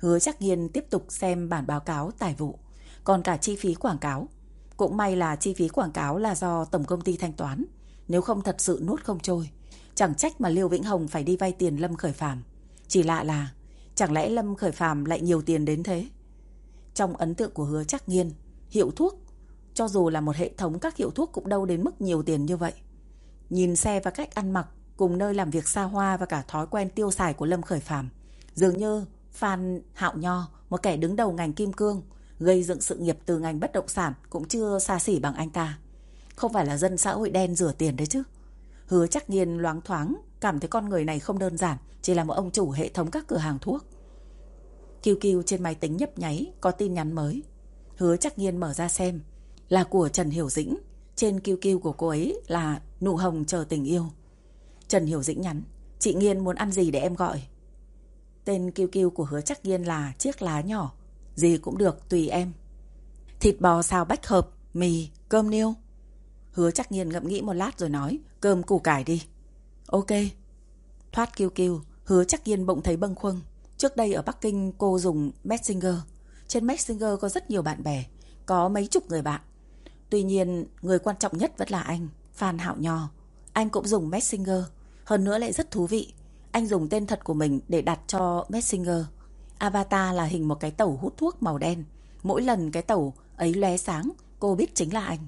Hứa chắc nghiên tiếp tục xem bản báo cáo tài vụ, còn cả chi phí quảng cáo. Cũng may là chi phí quảng cáo là do tổng công ty thanh toán, nếu không thật sự nuốt không trôi. Chẳng trách mà Liêu Vĩnh Hồng phải đi vay tiền Lâm Khởi Phàm. Chỉ lạ là, chẳng lẽ Lâm Khởi Phàm lại nhiều tiền đến thế? Trong ấn tượng của hứa chắc nghiên, hiệu thuốc, cho dù là một hệ thống các hiệu thuốc cũng đâu đến mức nhiều tiền như vậy. Nhìn xe và cách ăn mặc, cùng nơi làm việc xa hoa và cả thói quen tiêu xài của Lâm Khởi Phàm Dường như Phan Hạo Nho, một kẻ đứng đầu ngành kim cương, gây dựng sự nghiệp từ ngành bất động sản cũng chưa xa xỉ bằng anh ta. Không phải là dân xã hội đen rửa tiền đấy chứ. Hứa chắc nhiên loáng thoáng, cảm thấy con người này không đơn giản, chỉ là một ông chủ hệ thống các cửa hàng thuốc. Kiều Kiều trên máy tính nhấp nháy, có tin nhắn mới. Hứa chắc nhiên mở ra xem, là của Trần Hiểu Dĩnh. Trên Kiều Kiều của cô ấy là nụ hồng chờ tình yêu. Trần Hiểu Dĩnh nhắn, chị Nghiên muốn ăn gì để em gọi? Tên kiêu kiêu của hứa chắc nhiên là chiếc lá nhỏ. Gì cũng được, tùy em. Thịt bò xào bách hợp, mì, cơm niêu. Hứa chắc nhiên ngậm nghĩ một lát rồi nói, cơm củ cải đi. Ok. Thoát kiêu kiêu, hứa chắc nhiên bỗng thấy bâng khuâng. Trước đây ở Bắc Kinh cô dùng Messenger. Trên Messenger có rất nhiều bạn bè, có mấy chục người bạn. Tuy nhiên, người quan trọng nhất vẫn là anh, Phan Hạo Nho. Anh cũng dùng Messenger, hơn nữa lại rất thú vị. Anh dùng tên thật của mình để đặt cho Messenger. Avatar là hình một cái tẩu hút thuốc màu đen. Mỗi lần cái tẩu ấy lóe sáng, cô biết chính là anh.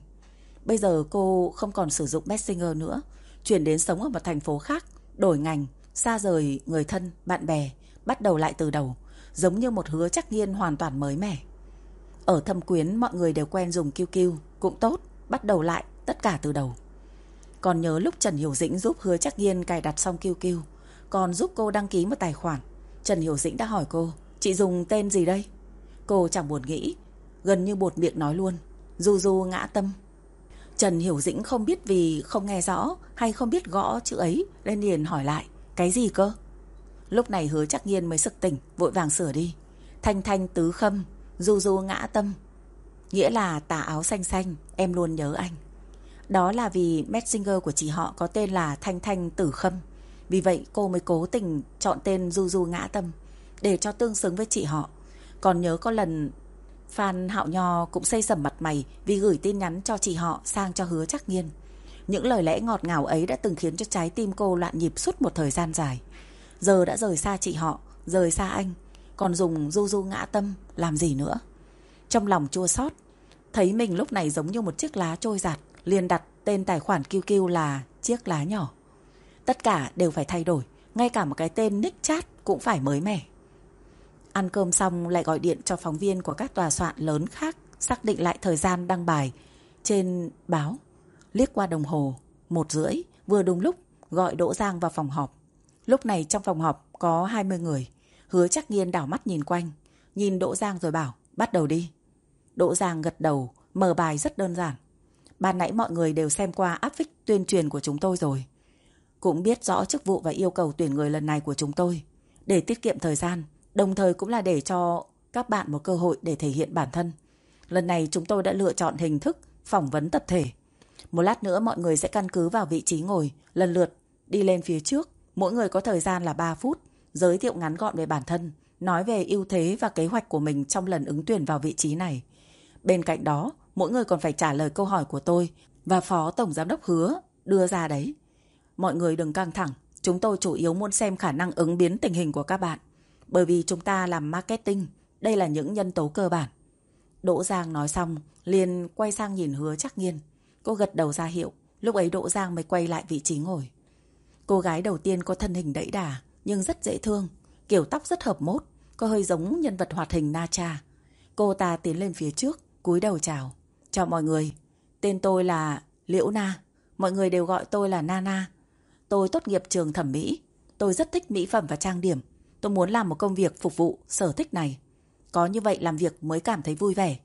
Bây giờ cô không còn sử dụng Messenger nữa, chuyển đến sống ở một thành phố khác, đổi ngành, xa rời người thân, bạn bè, bắt đầu lại từ đầu, giống như một hứa chắc nhiên hoàn toàn mới mẻ. Ở thâm quyến mọi người đều quen dùng QQ, cũng tốt, bắt đầu lại tất cả từ đầu. Còn nhớ lúc Trần Hiểu Dĩnh giúp hứa chắc nhiên cài đặt xong QQ, còn giúp cô đăng ký một tài khoản. Trần Hiểu Dĩnh đã hỏi cô, chị dùng tên gì đây? Cô chẳng buồn nghĩ, gần như bột miệng nói luôn, du du ngã tâm. Trần Hiểu Dĩnh không biết vì không nghe rõ hay không biết gõ chữ ấy nên liền hỏi lại, cái gì cơ? Lúc này hứa chắc nhiên mới sực tỉnh, vội vàng sửa đi. Thanh thanh tứ khâm, du du ngã tâm. Nghĩa là tà áo xanh xanh, em luôn nhớ anh. Đó là vì Messenger của chị họ có tên là Thanh Thanh Tử Khâm. Vì vậy cô mới cố tình chọn tên Du Du Ngã Tâm để cho tương xứng với chị họ. Còn nhớ có lần Phan Hạo Nho cũng xây sầm mặt mày vì gửi tin nhắn cho chị họ sang cho hứa chắc nghiên. Những lời lẽ ngọt ngào ấy đã từng khiến cho trái tim cô loạn nhịp suốt một thời gian dài. Giờ đã rời xa chị họ, rời xa anh, còn dùng du du ngã tâm làm gì nữa. Trong lòng chua xót thấy mình lúc này giống như một chiếc lá trôi giạt, liền đặt tên tài khoản QQ là chiếc lá nhỏ. Tất cả đều phải thay đổi, ngay cả một cái tên nick chat cũng phải mới mẻ. Ăn cơm xong lại gọi điện cho phóng viên của các tòa soạn lớn khác xác định lại thời gian đăng bài trên báo. Liếc qua đồng hồ, một rưỡi, vừa đúng lúc gọi Đỗ Giang vào phòng họp. Lúc này trong phòng họp có 20 người. Hứa chắc nghiên đảo mắt nhìn quanh, nhìn Đỗ Giang rồi bảo, bắt đầu đi. Đỗ Giang gật đầu, mở bài rất đơn giản. Ban nãy mọi người đều xem qua áp phích tuyên truyền của chúng tôi rồi. Cũng biết rõ chức vụ và yêu cầu tuyển người lần này của chúng tôi. Để tiết kiệm thời gian, đồng thời cũng là để cho các bạn một cơ hội để thể hiện bản thân. Lần này chúng tôi đã lựa chọn hình thức phỏng vấn tập thể. Một lát nữa mọi người sẽ căn cứ vào vị trí ngồi, lần lượt đi lên phía trước. Mỗi người có thời gian là 3 phút, giới thiệu ngắn gọn về bản thân, nói về ưu thế và kế hoạch của mình trong lần ứng tuyển vào vị trí này. Bên cạnh đó, mỗi người còn phải trả lời câu hỏi của tôi và Phó Tổng Giám đốc hứa đưa ra đấy. Mọi người đừng căng thẳng, chúng tôi chủ yếu muốn xem khả năng ứng biến tình hình của các bạn. Bởi vì chúng ta làm marketing, đây là những nhân tố cơ bản. Đỗ Giang nói xong, liền quay sang nhìn hứa chắc nghiên. Cô gật đầu ra hiệu, lúc ấy Đỗ Giang mới quay lại vị trí ngồi. Cô gái đầu tiên có thân hình đẫy đà, nhưng rất dễ thương, kiểu tóc rất hợp mốt, có hơi giống nhân vật hoạt hình Na Cha. Cô ta tiến lên phía trước, cúi đầu chào. Chào mọi người, tên tôi là Liễu Na, mọi người đều gọi tôi là Nana. Tôi tốt nghiệp trường thẩm mỹ, tôi rất thích mỹ phẩm và trang điểm. Tôi muốn làm một công việc phục vụ sở thích này. Có như vậy làm việc mới cảm thấy vui vẻ.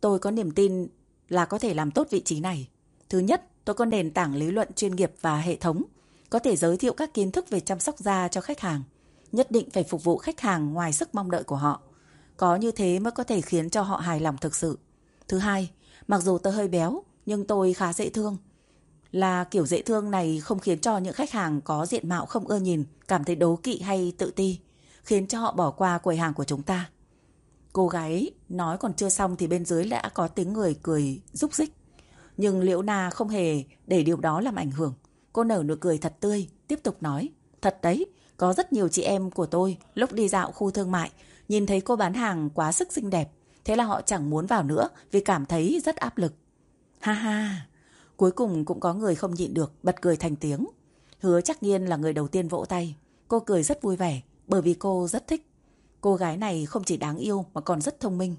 Tôi có niềm tin là có thể làm tốt vị trí này. Thứ nhất, tôi có nền tảng lý luận chuyên nghiệp và hệ thống, có thể giới thiệu các kiến thức về chăm sóc da cho khách hàng. Nhất định phải phục vụ khách hàng ngoài sức mong đợi của họ. Có như thế mới có thể khiến cho họ hài lòng thực sự. Thứ hai, mặc dù tôi hơi béo, nhưng tôi khá dễ thương. Là kiểu dễ thương này không khiến cho những khách hàng có diện mạo không ưa nhìn, cảm thấy đố kỵ hay tự ti, khiến cho họ bỏ qua quầy hàng của chúng ta. Cô gái nói còn chưa xong thì bên dưới đã có tiếng người cười rúc rích. Nhưng Liễu Na không hề để điều đó làm ảnh hưởng. Cô nở nụ cười thật tươi, tiếp tục nói. Thật đấy, có rất nhiều chị em của tôi lúc đi dạo khu thương mại, nhìn thấy cô bán hàng quá sức xinh đẹp. Thế là họ chẳng muốn vào nữa vì cảm thấy rất áp lực. Ha ha, cuối cùng cũng có người không nhịn được, bật cười thành tiếng. Hứa chắc nhiên là người đầu tiên vỗ tay. Cô cười rất vui vẻ bởi vì cô rất thích. Cô gái này không chỉ đáng yêu mà còn rất thông minh.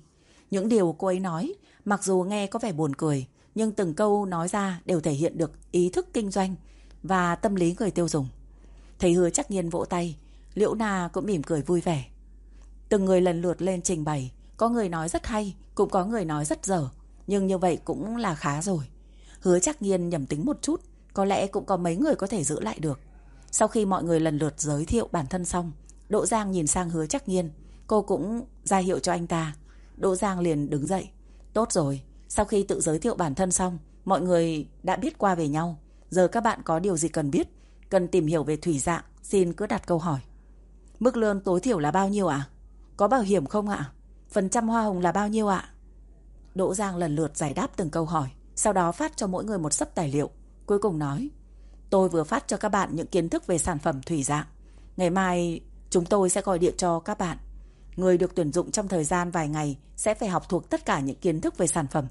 Những điều cô ấy nói, mặc dù nghe có vẻ buồn cười, nhưng từng câu nói ra đều thể hiện được ý thức kinh doanh và tâm lý người tiêu dùng. Thấy hứa chắc nhiên vỗ tay, Liễu Na cũng mỉm cười vui vẻ. Từng người lần lượt lên trình bày, có người nói rất hay, cũng có người nói rất dở, nhưng như vậy cũng là khá rồi. Hứa chắc nhiên nhầm tính một chút, có lẽ cũng có mấy người có thể giữ lại được. Sau khi mọi người lần lượt giới thiệu bản thân xong, Đỗ Giang nhìn sang hứa chắc nhiên, cô cũng ra hiệu cho anh ta. Đỗ Giang liền đứng dậy. Tốt rồi, sau khi tự giới thiệu bản thân xong, mọi người đã biết qua về nhau. Giờ các bạn có điều gì cần biết, cần tìm hiểu về thủy dạng, xin cứ đặt câu hỏi. Mức lương tối thiểu là bao nhiêu ạ? Có bảo hiểm không ạ? Phần trăm hoa hồng là bao nhiêu ạ? Đỗ Giang lần lượt giải đáp từng câu hỏi, sau đó phát cho mỗi người một sấp tài liệu. Cuối cùng nói, tôi vừa phát cho các bạn những kiến thức về sản phẩm thủy dạng. Ngày mai chúng tôi sẽ gọi điện cho các bạn. Người được tuyển dụng trong thời gian vài ngày sẽ phải học thuộc tất cả những kiến thức về sản phẩm.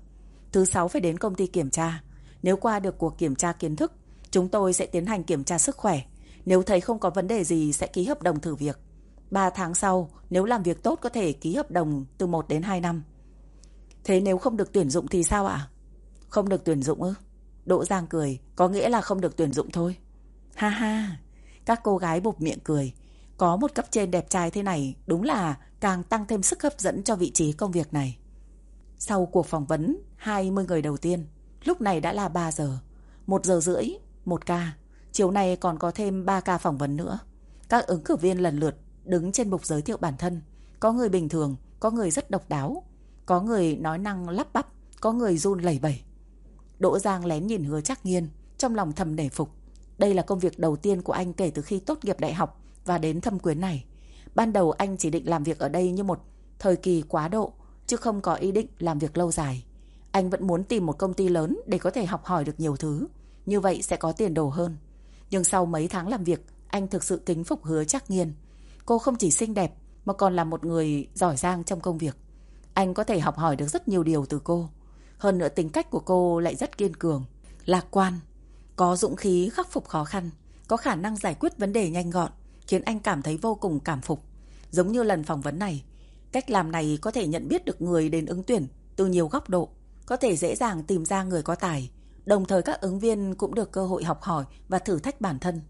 Thứ sáu phải đến công ty kiểm tra. Nếu qua được cuộc kiểm tra kiến thức, chúng tôi sẽ tiến hành kiểm tra sức khỏe. Nếu thấy không có vấn đề gì sẽ ký hợp đồng thử việc. 3 tháng sau, nếu làm việc tốt có thể ký hợp đồng từ 1 đến 2 năm. Thế nếu không được tuyển dụng thì sao ạ? Không được tuyển dụng ư? Đỗ Giang cười, có nghĩa là không được tuyển dụng thôi. Ha ha, các cô gái bụp miệng cười. Có một cấp trên đẹp trai thế này đúng là càng tăng thêm sức hấp dẫn cho vị trí công việc này. Sau cuộc phỏng vấn 20 người đầu tiên, lúc này đã là 3 giờ. 1 giờ rưỡi, 1 ca. Chiều nay còn có thêm 3 ca phỏng vấn nữa. Các ứng cử viên lần lượt đứng trên bục giới thiệu bản thân. Có người bình thường, có người rất độc đáo. Có người nói năng lắp bắp, có người run lẩy bẩy. Đỗ Giang lén nhìn hứa chắc nghiên, trong lòng thầm nể phục. Đây là công việc đầu tiên của anh kể từ khi tốt nghiệp đại học và đến thâm quyến này. Ban đầu anh chỉ định làm việc ở đây như một thời kỳ quá độ, chứ không có ý định làm việc lâu dài. Anh vẫn muốn tìm một công ty lớn để có thể học hỏi được nhiều thứ. Như vậy sẽ có tiền đồ hơn. Nhưng sau mấy tháng làm việc, anh thực sự kính phục hứa chắc nghiên. Cô không chỉ xinh đẹp, mà còn là một người giỏi giang trong công việc. Anh có thể học hỏi được rất nhiều điều từ cô. Hơn nữa tính cách của cô lại rất kiên cường, lạc quan, có dũng khí khắc phục khó khăn, có khả năng giải quyết vấn đề nhanh gọn, khiến anh cảm thấy vô cùng cảm phục. Giống như lần phỏng vấn này, cách làm này có thể nhận biết được người đến ứng tuyển từ nhiều góc độ, có thể dễ dàng tìm ra người có tài. Đồng thời các ứng viên cũng được cơ hội học hỏi và thử thách bản thân.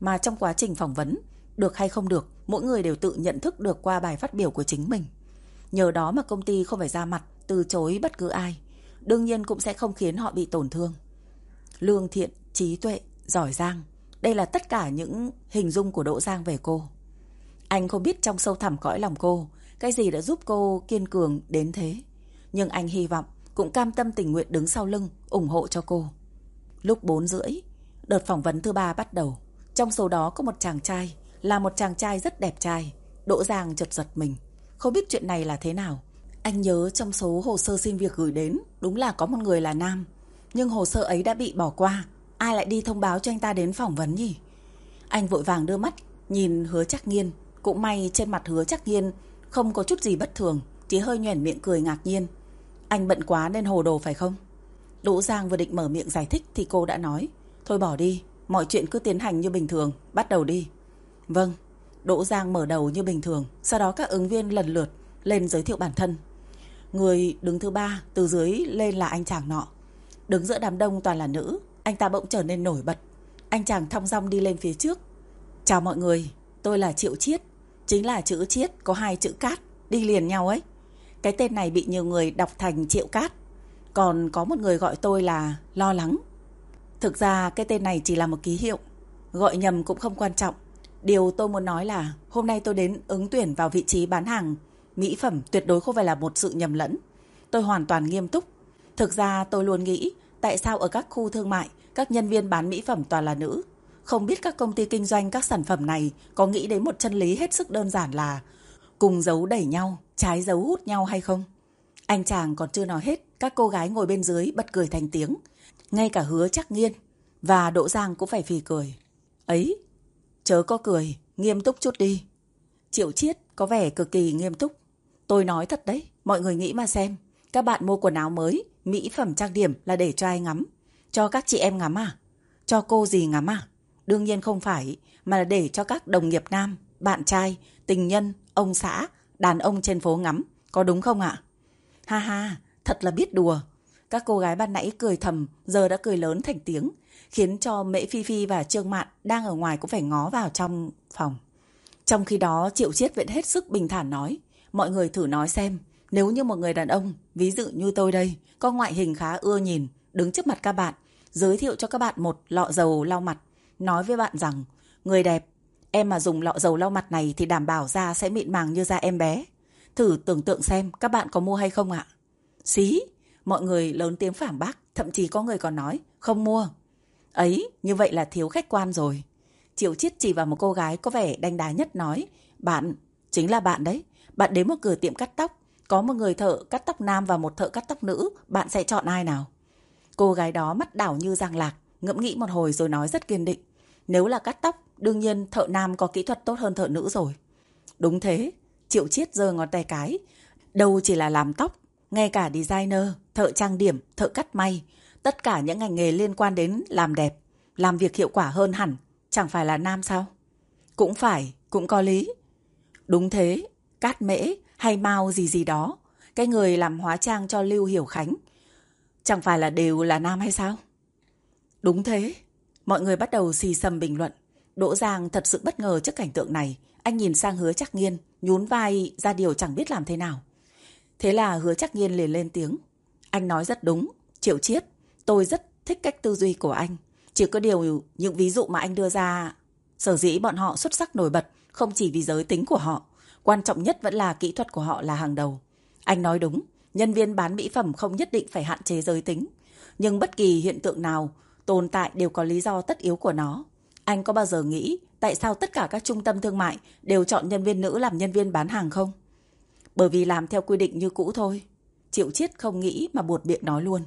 Mà trong quá trình phỏng vấn, được hay không được, mỗi người đều tự nhận thức được qua bài phát biểu của chính mình. Nhờ đó mà công ty không phải ra mặt từ chối bất cứ ai. Đương nhiên cũng sẽ không khiến họ bị tổn thương. Lương thiện, trí tuệ, giỏi giang. Đây là tất cả những hình dung của Đỗ Giang về cô. Anh không biết trong sâu thẳm cõi lòng cô, cái gì đã giúp cô kiên cường đến thế. Nhưng anh hy vọng, cũng cam tâm tình nguyện đứng sau lưng, ủng hộ cho cô. Lúc 4 rưỡi, đợt phỏng vấn thứ ba bắt đầu. Trong số đó có một chàng trai, là một chàng trai rất đẹp trai. Đỗ Giang chợt giật mình, không biết chuyện này là thế nào. Anh nhớ trong số hồ sơ xin việc gửi đến, đúng là có một người là nam. Nhưng hồ sơ ấy đã bị bỏ qua, ai lại đi thông báo cho anh ta đến phỏng vấn nhỉ? Anh vội vàng đưa mắt, nhìn hứa chắc nghiên. Cũng may trên mặt hứa chắc nghiên không có chút gì bất thường, chỉ hơi nhoẻn miệng cười ngạc nhiên. Anh bận quá nên hồ đồ phải không? Đỗ Giang vừa định mở miệng giải thích thì cô đã nói. Thôi bỏ đi, mọi chuyện cứ tiến hành như bình thường, bắt đầu đi. Vâng, Đỗ Giang mở đầu như bình thường, sau đó các ứng viên lần lượt lên giới thiệu bản thân. Người đứng thứ ba từ dưới lên là anh chàng nọ. Đứng giữa đám đông toàn là nữ, anh ta bỗng trở nên nổi bật. Anh chàng thong dong đi lên phía trước. Chào mọi người, tôi là Triệu Chiết. Chính là chữ Chiết có hai chữ cát, đi liền nhau ấy. Cái tên này bị nhiều người đọc thành Triệu Cát. Còn có một người gọi tôi là Lo Lắng. Thực ra cái tên này chỉ là một ký hiệu. Gọi nhầm cũng không quan trọng. Điều tôi muốn nói là hôm nay tôi đến ứng tuyển vào vị trí bán hàng mỹ phẩm tuyệt đối không phải là một sự nhầm lẫn. Tôi hoàn toàn nghiêm túc. Thực ra tôi luôn nghĩ tại sao ở các khu thương mại các nhân viên bán mỹ phẩm toàn là nữ. Không biết các công ty kinh doanh các sản phẩm này có nghĩ đến một chân lý hết sức đơn giản là cùng giấu đẩy nhau trái giấu hút nhau hay không? Anh chàng còn chưa nói hết, các cô gái ngồi bên dưới bật cười thành tiếng. Ngay cả hứa chắc nghiên và Đỗ Giang cũng phải phì cười. Ấy, chớ có cười, nghiêm túc chút đi. Triệu Chiết có vẻ cực kỳ nghiêm túc. Tôi nói thật đấy, mọi người nghĩ mà xem. Các bạn mua quần áo mới, mỹ phẩm trang điểm là để cho ai ngắm. Cho các chị em ngắm à? Cho cô gì ngắm à? Đương nhiên không phải, mà là để cho các đồng nghiệp nam, bạn trai, tình nhân, ông xã, đàn ông trên phố ngắm. Có đúng không ạ? Ha ha, thật là biết đùa. Các cô gái ban nãy cười thầm, giờ đã cười lớn thành tiếng, khiến cho Mễ Phi Phi và Trương Mạn đang ở ngoài cũng phải ngó vào trong phòng. Trong khi đó, Triệu Chiết vẫn hết sức bình thản nói, mọi người thử nói xem, nếu như một người đàn ông, ví dụ như tôi đây, có ngoại hình khá ưa nhìn, đứng trước mặt các bạn, giới thiệu cho các bạn một lọ dầu lau mặt, nói với bạn rằng, người đẹp, em mà dùng lọ dầu lau mặt này thì đảm bảo da sẽ mịn màng như da em bé. Thử tưởng tượng xem các bạn có mua hay không ạ? Xí, mọi người lớn tiếng phản bác, thậm chí có người còn nói, không mua. Ấy, như vậy là thiếu khách quan rồi. Triệu Chiết chỉ vào một cô gái có vẻ đanh đá nhất nói, bạn, chính là bạn đấy. Bạn đến một cửa tiệm cắt tóc, có một người thợ cắt tóc nam và một thợ cắt tóc nữ, bạn sẽ chọn ai nào? Cô gái đó mắt đảo như giang lạc, ngẫm nghĩ một hồi rồi nói rất kiên định. Nếu là cắt tóc, đương nhiên thợ nam có kỹ thuật tốt hơn thợ nữ rồi. Đúng thế, Triệu Chiết giơ ngón tay cái. Đâu chỉ là làm tóc, ngay cả designer, thợ trang điểm, thợ cắt may, tất cả những ngành nghề liên quan đến làm đẹp, làm việc hiệu quả hơn hẳn, chẳng phải là nam sao? Cũng phải, cũng có lý. Đúng thế, Cát Mễ hay Mao gì gì đó, cái người làm hóa trang cho Lưu Hiểu Khánh, chẳng phải là đều là nam hay sao? Đúng thế, mọi người bắt đầu xì xầm bình luận. Đỗ Giang thật sự bất ngờ trước cảnh tượng này, anh nhìn sang hứa chắc nghiên, nhún vai ra điều chẳng biết làm thế nào. Thế là hứa chắc nghiên liền lên tiếng. Anh nói rất đúng, Triệu Chiết, tôi rất thích cách tư duy của anh. Chỉ có điều những ví dụ mà anh đưa ra, sở dĩ bọn họ xuất sắc nổi bật, không chỉ vì giới tính của họ. Quan trọng nhất vẫn là kỹ thuật của họ là hàng đầu. Anh nói đúng, nhân viên bán mỹ phẩm không nhất định phải hạn chế giới tính. Nhưng bất kỳ hiện tượng nào tồn tại đều có lý do tất yếu của nó. Anh có bao giờ nghĩ tại sao tất cả các trung tâm thương mại đều chọn nhân viên nữ làm nhân viên bán hàng không? Bởi vì làm theo quy định như cũ thôi. Triệu Chiết không nghĩ mà buột miệng nói luôn.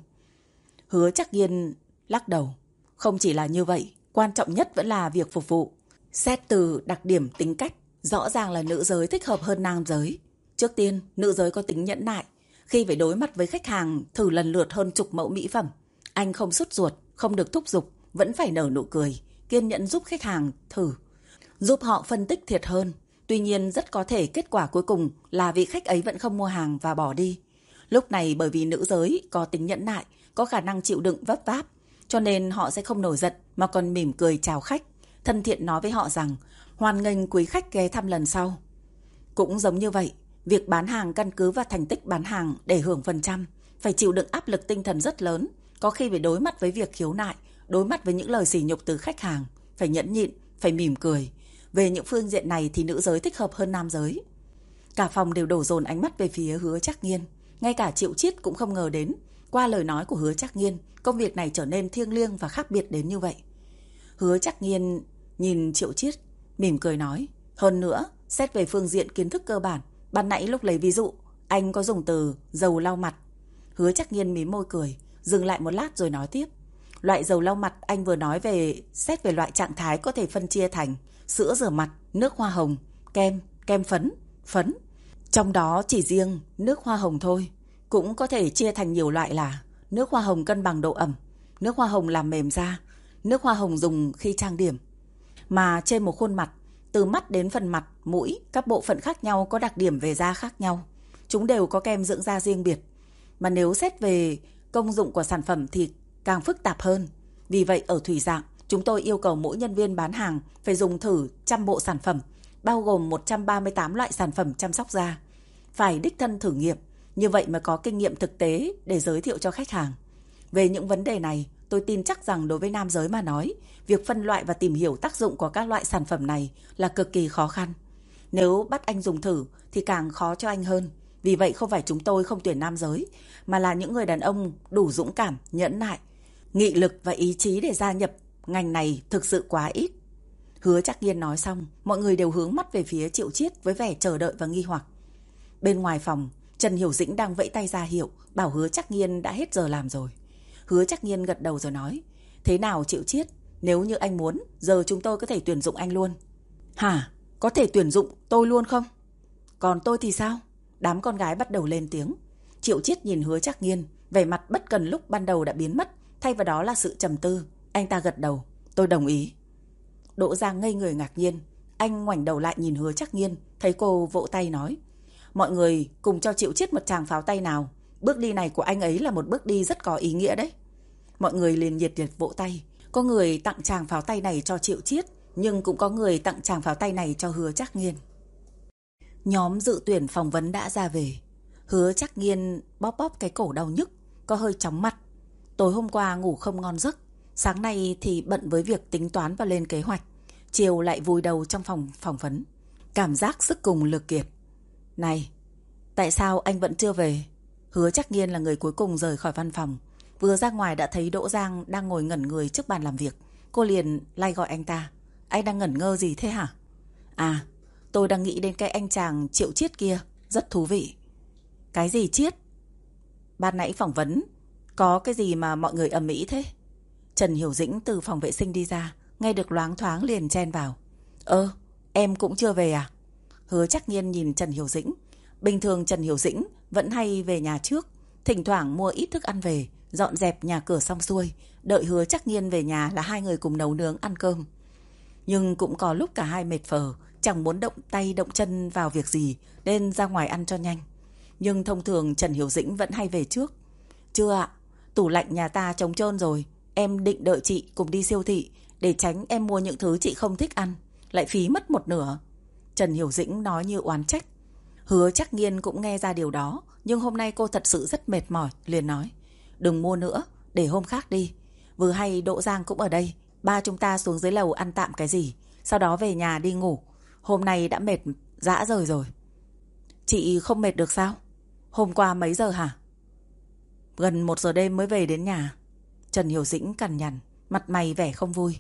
Hứa chắc nhiên lắc đầu. Không chỉ là như vậy, quan trọng nhất vẫn là việc phục vụ. Xét từ đặc điểm tính cách, rõ ràng là nữ giới thích hợp hơn nam giới. Trước tiên, nữ giới có tính nhẫn nại. Khi phải đối mặt với khách hàng thử lần lượt hơn chục mẫu mỹ phẩm, anh không sút ruột, không được thúc giục, vẫn phải nở nụ cười, kiên nhẫn giúp khách hàng thử. Giúp họ phân tích thiệt hơn. Tuy nhiên rất có thể kết quả cuối cùng là vị khách ấy vẫn không mua hàng và bỏ đi. Lúc này bởi vì nữ giới có tính nhẫn nại, có khả năng chịu đựng vấp váp, cho nên họ sẽ không nổi giận mà còn mỉm cười chào khách, thân thiện nói với họ rằng hoan nghênh quý khách ghé thăm lần sau. Cũng giống như vậy, việc bán hàng căn cứ vào thành tích bán hàng để hưởng phần trăm, phải chịu đựng áp lực tinh thần rất lớn, có khi phải đối mặt với việc khiếu nại, đối mặt với những lời sỉ nhục từ khách hàng, phải nhẫn nhịn, phải mỉm cười. Về những phương diện này thì nữ giới thích hợp hơn nam giới. Cả phòng đều đổ dồn ánh mắt về phía hứa chắc nghiên. Ngay cả triệu chiết cũng không ngờ đến. Qua lời nói của hứa chắc nghiên, công việc này trở nên thiêng liêng và khác biệt đến như vậy. Hứa chắc nghiên nhìn triệu chiết, mỉm cười nói. Hơn nữa, xét về phương diện kiến thức cơ bản, ban nãy lúc lấy ví dụ, anh có dùng từ dầu lau mặt. Hứa chắc nghiên mím môi cười, dừng lại một lát rồi nói tiếp. Loại dầu lau mặt anh vừa nói về xét về loại trạng thái có thể phân chia thành sữa rửa mặt, nước hoa hồng, kem, kem phấn, phấn. Trong đó chỉ riêng nước hoa hồng thôi, cũng có thể chia thành nhiều loại là nước hoa hồng cân bằng độ ẩm, nước hoa hồng làm mềm da, nước hoa hồng dùng khi trang điểm. Mà trên một khuôn mặt, từ mắt đến phần mặt, mũi, các bộ phận khác nhau có đặc điểm về da khác nhau. Chúng đều có kem dưỡng da riêng biệt. Mà nếu xét về công dụng của sản phẩm thì càng phức tạp hơn. Vì vậy ở thủy dạng, chúng tôi yêu cầu mỗi nhân viên bán hàng phải dùng thử trăm bộ sản phẩm, bao gồm 138 loại sản phẩm chăm sóc da. Phải đích thân thử nghiệm, như vậy mới có kinh nghiệm thực tế để giới thiệu cho khách hàng. Về những vấn đề này, tôi tin chắc rằng đối với nam giới mà nói, việc phân loại và tìm hiểu tác dụng của các loại sản phẩm này là cực kỳ khó khăn. Nếu bắt anh dùng thử thì càng khó cho anh hơn. Vì vậy không phải chúng tôi không tuyển nam giới, mà là những người đàn ông đủ dũng cảm, nhẫn nại, nghị lực và ý chí để gia nhập ngành này thực sự quá ít. Hứa chắc nhiên nói xong, mọi người đều hướng mắt về phía triệu chiết với vẻ chờ đợi và nghi hoặc. Bên ngoài phòng, Trần Hiểu Dĩnh đang vẫy tay ra hiệu, bảo hứa chắc nghiên đã hết giờ làm rồi. Hứa chắc nhiên gật đầu rồi nói, thế nào chịu chiết, nếu như anh muốn, giờ chúng tôi có thể tuyển dụng anh luôn. Hả? Có thể tuyển dụng tôi luôn không? Còn tôi thì sao? Đám con gái bắt đầu lên tiếng. Triệu chiết nhìn hứa chắc nghiên, vẻ mặt bất cần lúc ban đầu đã biến mất, thay vào đó là sự trầm tư. Anh ta gật đầu, tôi đồng ý. Đỗ Giang ngây người ngạc nhiên, anh ngoảnh đầu lại nhìn hứa chắc nghiên, thấy cô vỗ tay nói. Mọi người cùng cho Triệu Chiết một chàng pháo tay nào. Bước đi này của anh ấy là một bước đi rất có ý nghĩa đấy. Mọi người liền nhiệt liệt vỗ tay. Có người tặng chàng pháo tay này cho Triệu Chiết, nhưng cũng có người tặng chàng pháo tay này cho Hứa Chắc Nghiên. Nhóm dự tuyển phỏng vấn đã ra về. Hứa Chắc Nghiên bóp bóp cái cổ đau nhức, có hơi chóng mặt. Tối hôm qua ngủ không ngon giấc, sáng nay thì bận với việc tính toán và lên kế hoạch. Chiều lại vùi đầu trong phòng phỏng vấn. Cảm giác sức cùng lực kiệt. Này, tại sao anh vẫn chưa về? Hứa chắc nghiên là người cuối cùng rời khỏi văn phòng. Vừa ra ngoài đã thấy Đỗ Giang đang ngồi ngẩn người trước bàn làm việc. Cô liền lay gọi anh ta. Anh đang ngẩn ngơ gì thế hả? À, tôi đang nghĩ đến cái anh chàng triệu chiết kia. Rất thú vị. Cái gì chiết? Ban nãy phỏng vấn. Có cái gì mà mọi người ầm ĩ thế? Trần Hiểu Dĩnh từ phòng vệ sinh đi ra. Nghe được loáng thoáng liền chen vào. Ơ, em cũng chưa về à? Hứa chắc nhiên nhìn Trần Hiểu Dĩnh. Bình thường Trần Hiểu Dĩnh vẫn hay về nhà trước, thỉnh thoảng mua ít thức ăn về, dọn dẹp nhà cửa xong xuôi, đợi hứa chắc nhiên về nhà là hai người cùng nấu nướng ăn cơm. Nhưng cũng có lúc cả hai mệt phờ, chẳng muốn động tay động chân vào việc gì, nên ra ngoài ăn cho nhanh. Nhưng thông thường Trần Hiểu Dĩnh vẫn hay về trước. Chưa ạ, tủ lạnh nhà ta trống trơn rồi, em định đợi chị cùng đi siêu thị, để tránh em mua những thứ chị không thích ăn, lại phí mất một nửa. Trần Hiểu Dĩnh nói như oán trách. Hứa chắc nghiên cũng nghe ra điều đó, nhưng hôm nay cô thật sự rất mệt mỏi, liền nói. Đừng mua nữa, để hôm khác đi. Vừa hay Đỗ Giang cũng ở đây, ba chúng ta xuống dưới lầu ăn tạm cái gì, sau đó về nhà đi ngủ. Hôm nay đã mệt dã rời rồi. Chị không mệt được sao? Hôm qua mấy giờ hả? Gần một giờ đêm mới về đến nhà. Trần Hiểu Dĩnh cằn nhằn, mặt mày vẻ không vui.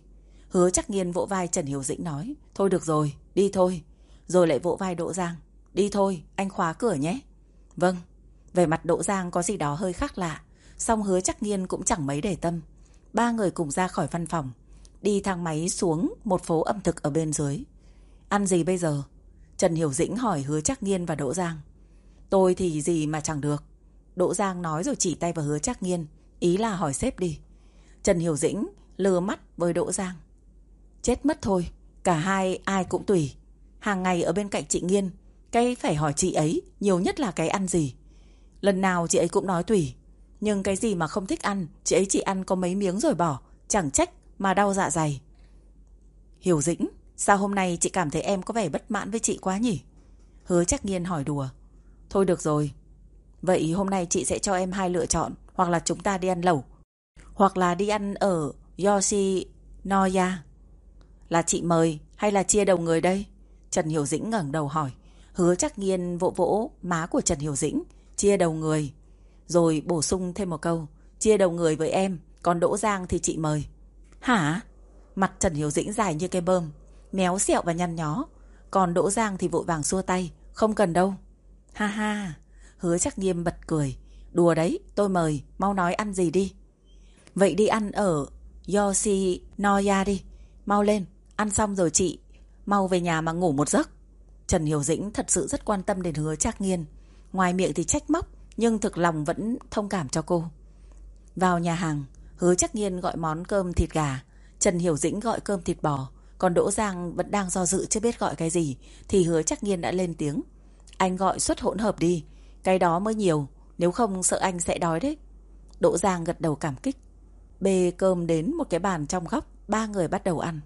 Hứa chắc nghiên vỗ vai Trần Hiểu Dĩnh nói, thôi được rồi, đi thôi. Rồi lại vỗ vai Đỗ Giang, đi thôi, anh khóa cửa nhé. Vâng, về mặt Đỗ Giang có gì đó hơi khác lạ, song hứa chắc nghiên cũng chẳng mấy để tâm. Ba người cùng ra khỏi văn phòng, đi thang máy xuống một phố ẩm thực ở bên dưới. Ăn gì bây giờ? Trần Hiểu Dĩnh hỏi hứa chắc nghiên và Đỗ Giang. Tôi thì gì mà chẳng được. Đỗ Giang nói rồi chỉ tay vào hứa chắc nghiên, ý là hỏi sếp đi. Trần Hiểu Dĩnh lừa mắt với Đỗ Giang. Chết mất thôi, cả hai ai cũng tùy. Hàng ngày ở bên cạnh chị Nghiên, cái phải hỏi chị ấy nhiều nhất là cái ăn gì. Lần nào chị ấy cũng nói tùy. Nhưng cái gì mà không thích ăn, chị ấy chỉ ăn có mấy miếng rồi bỏ, chẳng trách mà đau dạ dày. Hiểu Dĩnh, sao hôm nay chị cảm thấy em có vẻ bất mãn với chị quá nhỉ? Hứa chắc nghiên hỏi đùa. Thôi được rồi. Vậy hôm nay chị sẽ cho em hai lựa chọn, hoặc là chúng ta đi ăn lẩu, hoặc là đi ăn ở yoshi noya Là chị mời hay là chia đầu người đây? Trần Hiểu Dĩnh ngẩng đầu hỏi. Hứa chắc nghiên vỗ vỗ má của Trần Hiểu Dĩnh, chia đầu người. Rồi bổ sung thêm một câu, chia đầu người với em, còn Đỗ Giang thì chị mời. Hả? Mặt Trần Hiểu Dĩnh dài như cây bơm, méo xẹo và nhăn nhó. Còn Đỗ Giang thì vội vàng xua tay, không cần đâu. Ha ha, hứa chắc nghiêm bật cười. Đùa đấy, tôi mời, mau nói ăn gì đi. Vậy đi ăn ở Yoshinoya đi, mau lên, ăn xong rồi chị Mau về nhà mà ngủ một giấc Trần Hiểu Dĩnh thật sự rất quan tâm đến hứa Trác Nghiên. Ngoài miệng thì trách móc, Nhưng thực lòng vẫn thông cảm cho cô. Vào nhà hàng, Hứa Trác Nghiên gọi món cơm thịt gà. Trần Hiểu Dĩnh gọi cơm thịt bò. Còn Đỗ Giang vẫn đang do dự chưa biết gọi cái gì, Thì hứa Trác Nghiên đã lên tiếng. Anh gọi suất hỗn hợp đi, Cái đó mới nhiều, Nếu không sợ anh sẽ đói đấy. Đỗ Giang gật đầu cảm kích. Bê cơm đến một cái bàn trong góc, Ba người bắt đầu ăn.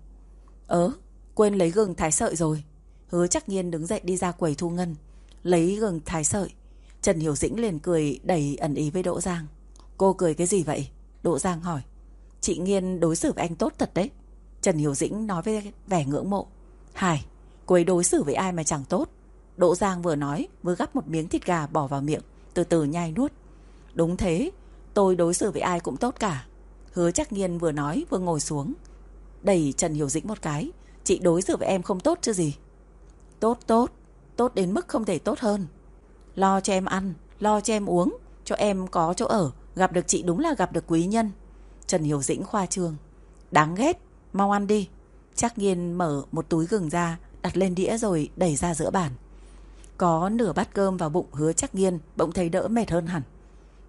Ớ, Quên lấy gừng thái sợi rồi. Hứa chắc nhiên đứng dậy đi ra quầy thu ngân, Lấy gừng thái sợi. Trần Hiểu Dĩnh liền cười đầy ẩn ý với Đỗ Giang. Cô cười cái gì vậy? Đỗ Giang hỏi. Chị Nghiên đối xử với anh tốt thật đấy. Trần Hiểu Dĩnh nói với vẻ ngưỡng mộ. Hải Cô ấy đối xử với ai mà chẳng tốt? Đỗ Giang vừa nói, vừa gắp một miếng thịt gà bỏ vào miệng, Từ từ nhai nuốt. Đúng thế, Tôi đối xử với ai cũng tốt cả. Hứa chắc nghiên vừa nói vừa ngồi xuống. Đẩy Trần Hiểu Dĩnh một cái. Chị đối xử với em không tốt chứ gì? Tốt tốt Tốt đến mức không thể tốt hơn Lo cho em ăn, lo cho em uống, cho em có chỗ ở, gặp được chị đúng là gặp được quý nhân. Trần Hiểu Dĩnh khoa trương. Đáng ghét, mau ăn đi. Chắc nghiên mở một túi gừng ra, đặt lên đĩa rồi đẩy ra giữa bàn. Có nửa bát cơm vào bụng hứa chắc nghiên, bỗng thấy đỡ mệt hơn hẳn.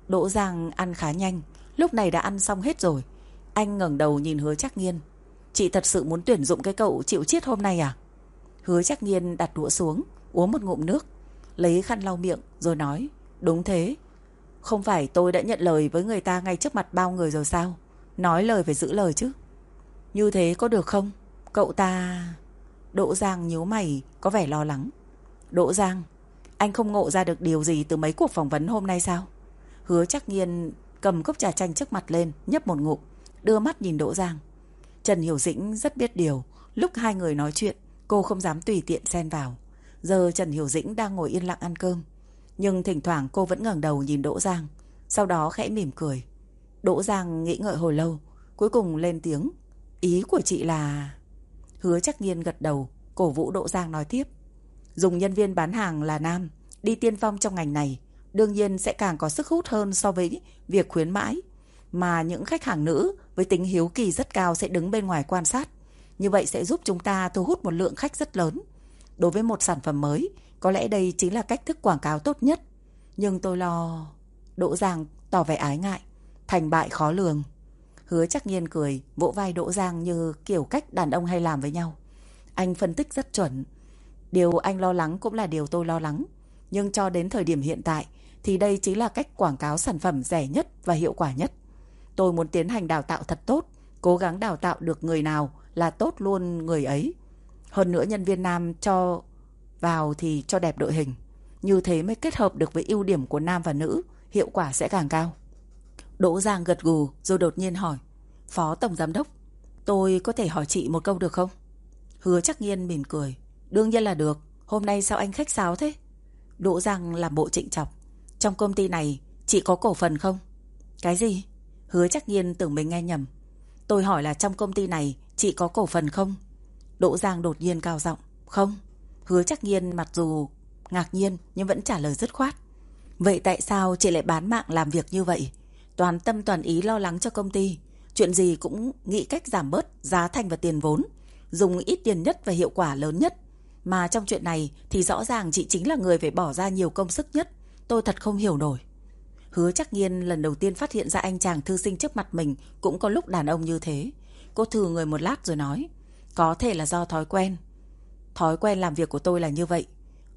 Đỗ Giang ăn khá nhanh, lúc này đã ăn xong hết rồi. Anh ngẩng đầu nhìn hứa chắc nghiên. Chị thật sự muốn tuyển dụng cái cậu chịu chiết hôm nay à? Hứa chắc nghiên đặt đũa xuống, uống một ngụm nước, lấy khăn lau miệng rồi nói. Đúng thế, không phải tôi đã nhận lời với người ta ngay trước mặt bao người rồi sao? Nói lời phải giữ lời chứ. Như thế có được không? Cậu ta... Đỗ Giang nhíu mày, có vẻ lo lắng. Đỗ Giang, anh không ngộ ra được điều gì từ mấy cuộc phỏng vấn hôm nay sao? Hứa chắc nghiên cầm cốc trà chanh trước mặt lên, nhấp một ngụm, đưa mắt nhìn Đỗ Giang. Trần Hiểu Dĩnh rất biết điều, lúc hai người nói chuyện, cô không dám tùy tiện xen vào. Giờ Trần Hiểu Dĩnh đang ngồi yên lặng ăn cơm, nhưng thỉnh thoảng cô vẫn ngẩng đầu nhìn Đỗ Giang, sau đó khẽ mỉm cười. Đỗ Giang nghĩ ngợi hồi lâu, cuối cùng lên tiếng. Ý của chị là... Hứa chắc nhiên gật đầu, cổ vũ Đỗ Giang nói tiếp. Dùng nhân viên bán hàng là nam, đi tiên phong trong ngành này, đương nhiên sẽ càng có sức hút hơn so với việc khuyến mãi. Mà những khách hàng nữ với tính hiếu kỳ rất cao sẽ đứng bên ngoài quan sát. Như vậy sẽ giúp chúng ta thu hút một lượng khách rất lớn. Đối với một sản phẩm mới, có lẽ đây chính là cách thức quảng cáo tốt nhất. Nhưng tôi lo... Đỗ Giang tỏ vẻ ái ngại. Thành bại khó lường. Hứa chắc nhiên cười, vỗ vai Đỗ Giang như kiểu cách đàn ông hay làm với nhau. Anh phân tích rất chuẩn. Điều anh lo lắng cũng là điều tôi lo lắng. Nhưng cho đến thời điểm hiện tại thì đây chính là cách quảng cáo sản phẩm rẻ nhất và hiệu quả nhất. Tôi muốn tiến hành đào tạo thật tốt, cố gắng đào tạo được người nào là tốt luôn người ấy. Hơn nữa nhân viên nam cho vào thì cho đẹp đội hình. Như thế mới kết hợp được với ưu điểm của nam và nữ, hiệu quả sẽ càng cao. Đỗ Giang gật gù rồi đột nhiên hỏi. Phó Tổng Giám Đốc, tôi có thể hỏi chị một câu được không? Hứa chắc nhiên mỉm cười. Đương nhiên là được, hôm nay sao anh khách sáo thế? Đỗ Giang làm bộ trịnh chọc. Trong công ty này, chị có cổ phần không? Cái gì? Hứa chắc nhiên tưởng mình nghe nhầm. Tôi hỏi là trong công ty này, chị có cổ phần không? Đỗ Giang đột nhiên cao giọng. Không. Hứa chắc nhiên mặc dù ngạc nhiên nhưng vẫn trả lời dứt khoát. Vậy tại sao chị lại bán mạng làm việc như vậy? Toàn tâm toàn ý lo lắng cho công ty. Chuyện gì cũng nghĩ cách giảm bớt giá thành và tiền vốn. Dùng ít tiền nhất và hiệu quả lớn nhất. Mà trong chuyện này thì rõ ràng chị chính là người phải bỏ ra nhiều công sức nhất. Tôi thật không hiểu nổi. Hứa chắc nhiên lần đầu tiên phát hiện ra anh chàng thư sinh trước mặt mình cũng có lúc đàn ông như thế. Cô thử người một lát rồi nói. Có thể là do thói quen. Thói quen làm việc của tôi là như vậy.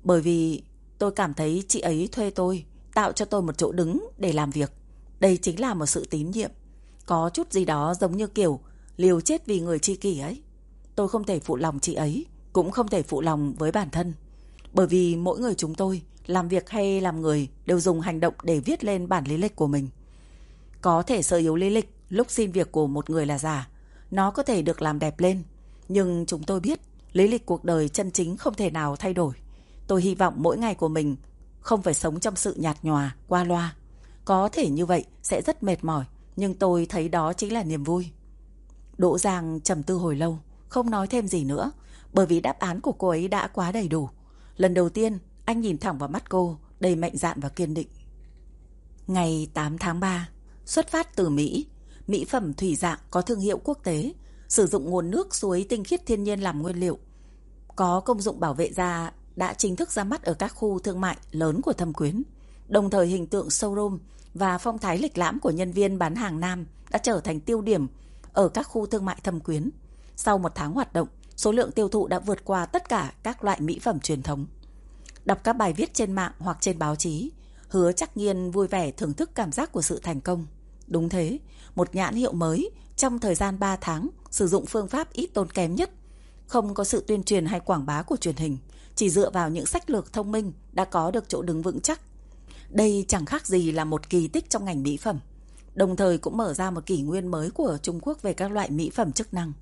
Bởi vì tôi cảm thấy chị ấy thuê tôi, tạo cho tôi một chỗ đứng để làm việc. Đây chính là một sự tín nhiệm. Có chút gì đó giống như kiểu liều chết vì người chi kỷ ấy. Tôi không thể phụ lòng chị ấy, cũng không thể phụ lòng với bản thân. Bởi vì mỗi người chúng tôi, làm việc hay làm người đều dùng hành động để viết lên bản lý lịch của mình. Có thể sở yếu lý lịch lúc xin việc của một người là giả. Nó có thể được làm đẹp lên. Nhưng chúng tôi biết lý lịch cuộc đời chân chính không thể nào thay đổi. Tôi hy vọng mỗi ngày của mình không phải sống trong sự nhạt nhòa, qua loa. Có thể như vậy sẽ rất mệt mỏi, nhưng tôi thấy đó chính là niềm vui. Đỗ Giang trầm tư hồi lâu, không nói thêm gì nữa, bởi vì đáp án của cô ấy đã quá đầy đủ. Lần đầu tiên, anh nhìn thẳng vào mắt cô, đầy mạnh dạn và kiên định. Ngày 8 tháng 3, xuất phát từ Mỹ, mỹ phẩm thủy dạng có thương hiệu quốc tế, sử dụng nguồn nước suối tinh khiết thiên nhiên làm nguyên liệu. Có công dụng bảo vệ da đã chính thức ra mắt ở các khu thương mại lớn của thâm quyến. Đồng thời hình tượng showroom và phong thái lịch lãm của nhân viên bán hàng nam đã trở thành tiêu điểm ở các khu thương mại thâm quyến. Sau một tháng hoạt động, số lượng tiêu thụ đã vượt qua tất cả các loại mỹ phẩm truyền thống. Đọc các bài viết trên mạng hoặc trên báo chí, hứa chắc nghiên vui vẻ thưởng thức cảm giác của sự thành công. Đúng thế, một nhãn hiệu mới trong thời gian 3 tháng sử dụng phương pháp ít tốn kém nhất, không có sự tuyên truyền hay quảng bá của truyền hình, chỉ dựa vào những sách lược thông minh đã có được chỗ đứng vững chắc. Đây chẳng khác gì là một kỳ tích trong ngành mỹ phẩm, đồng thời cũng mở ra một kỷ nguyên mới của Trung Quốc về các loại mỹ phẩm chức năng.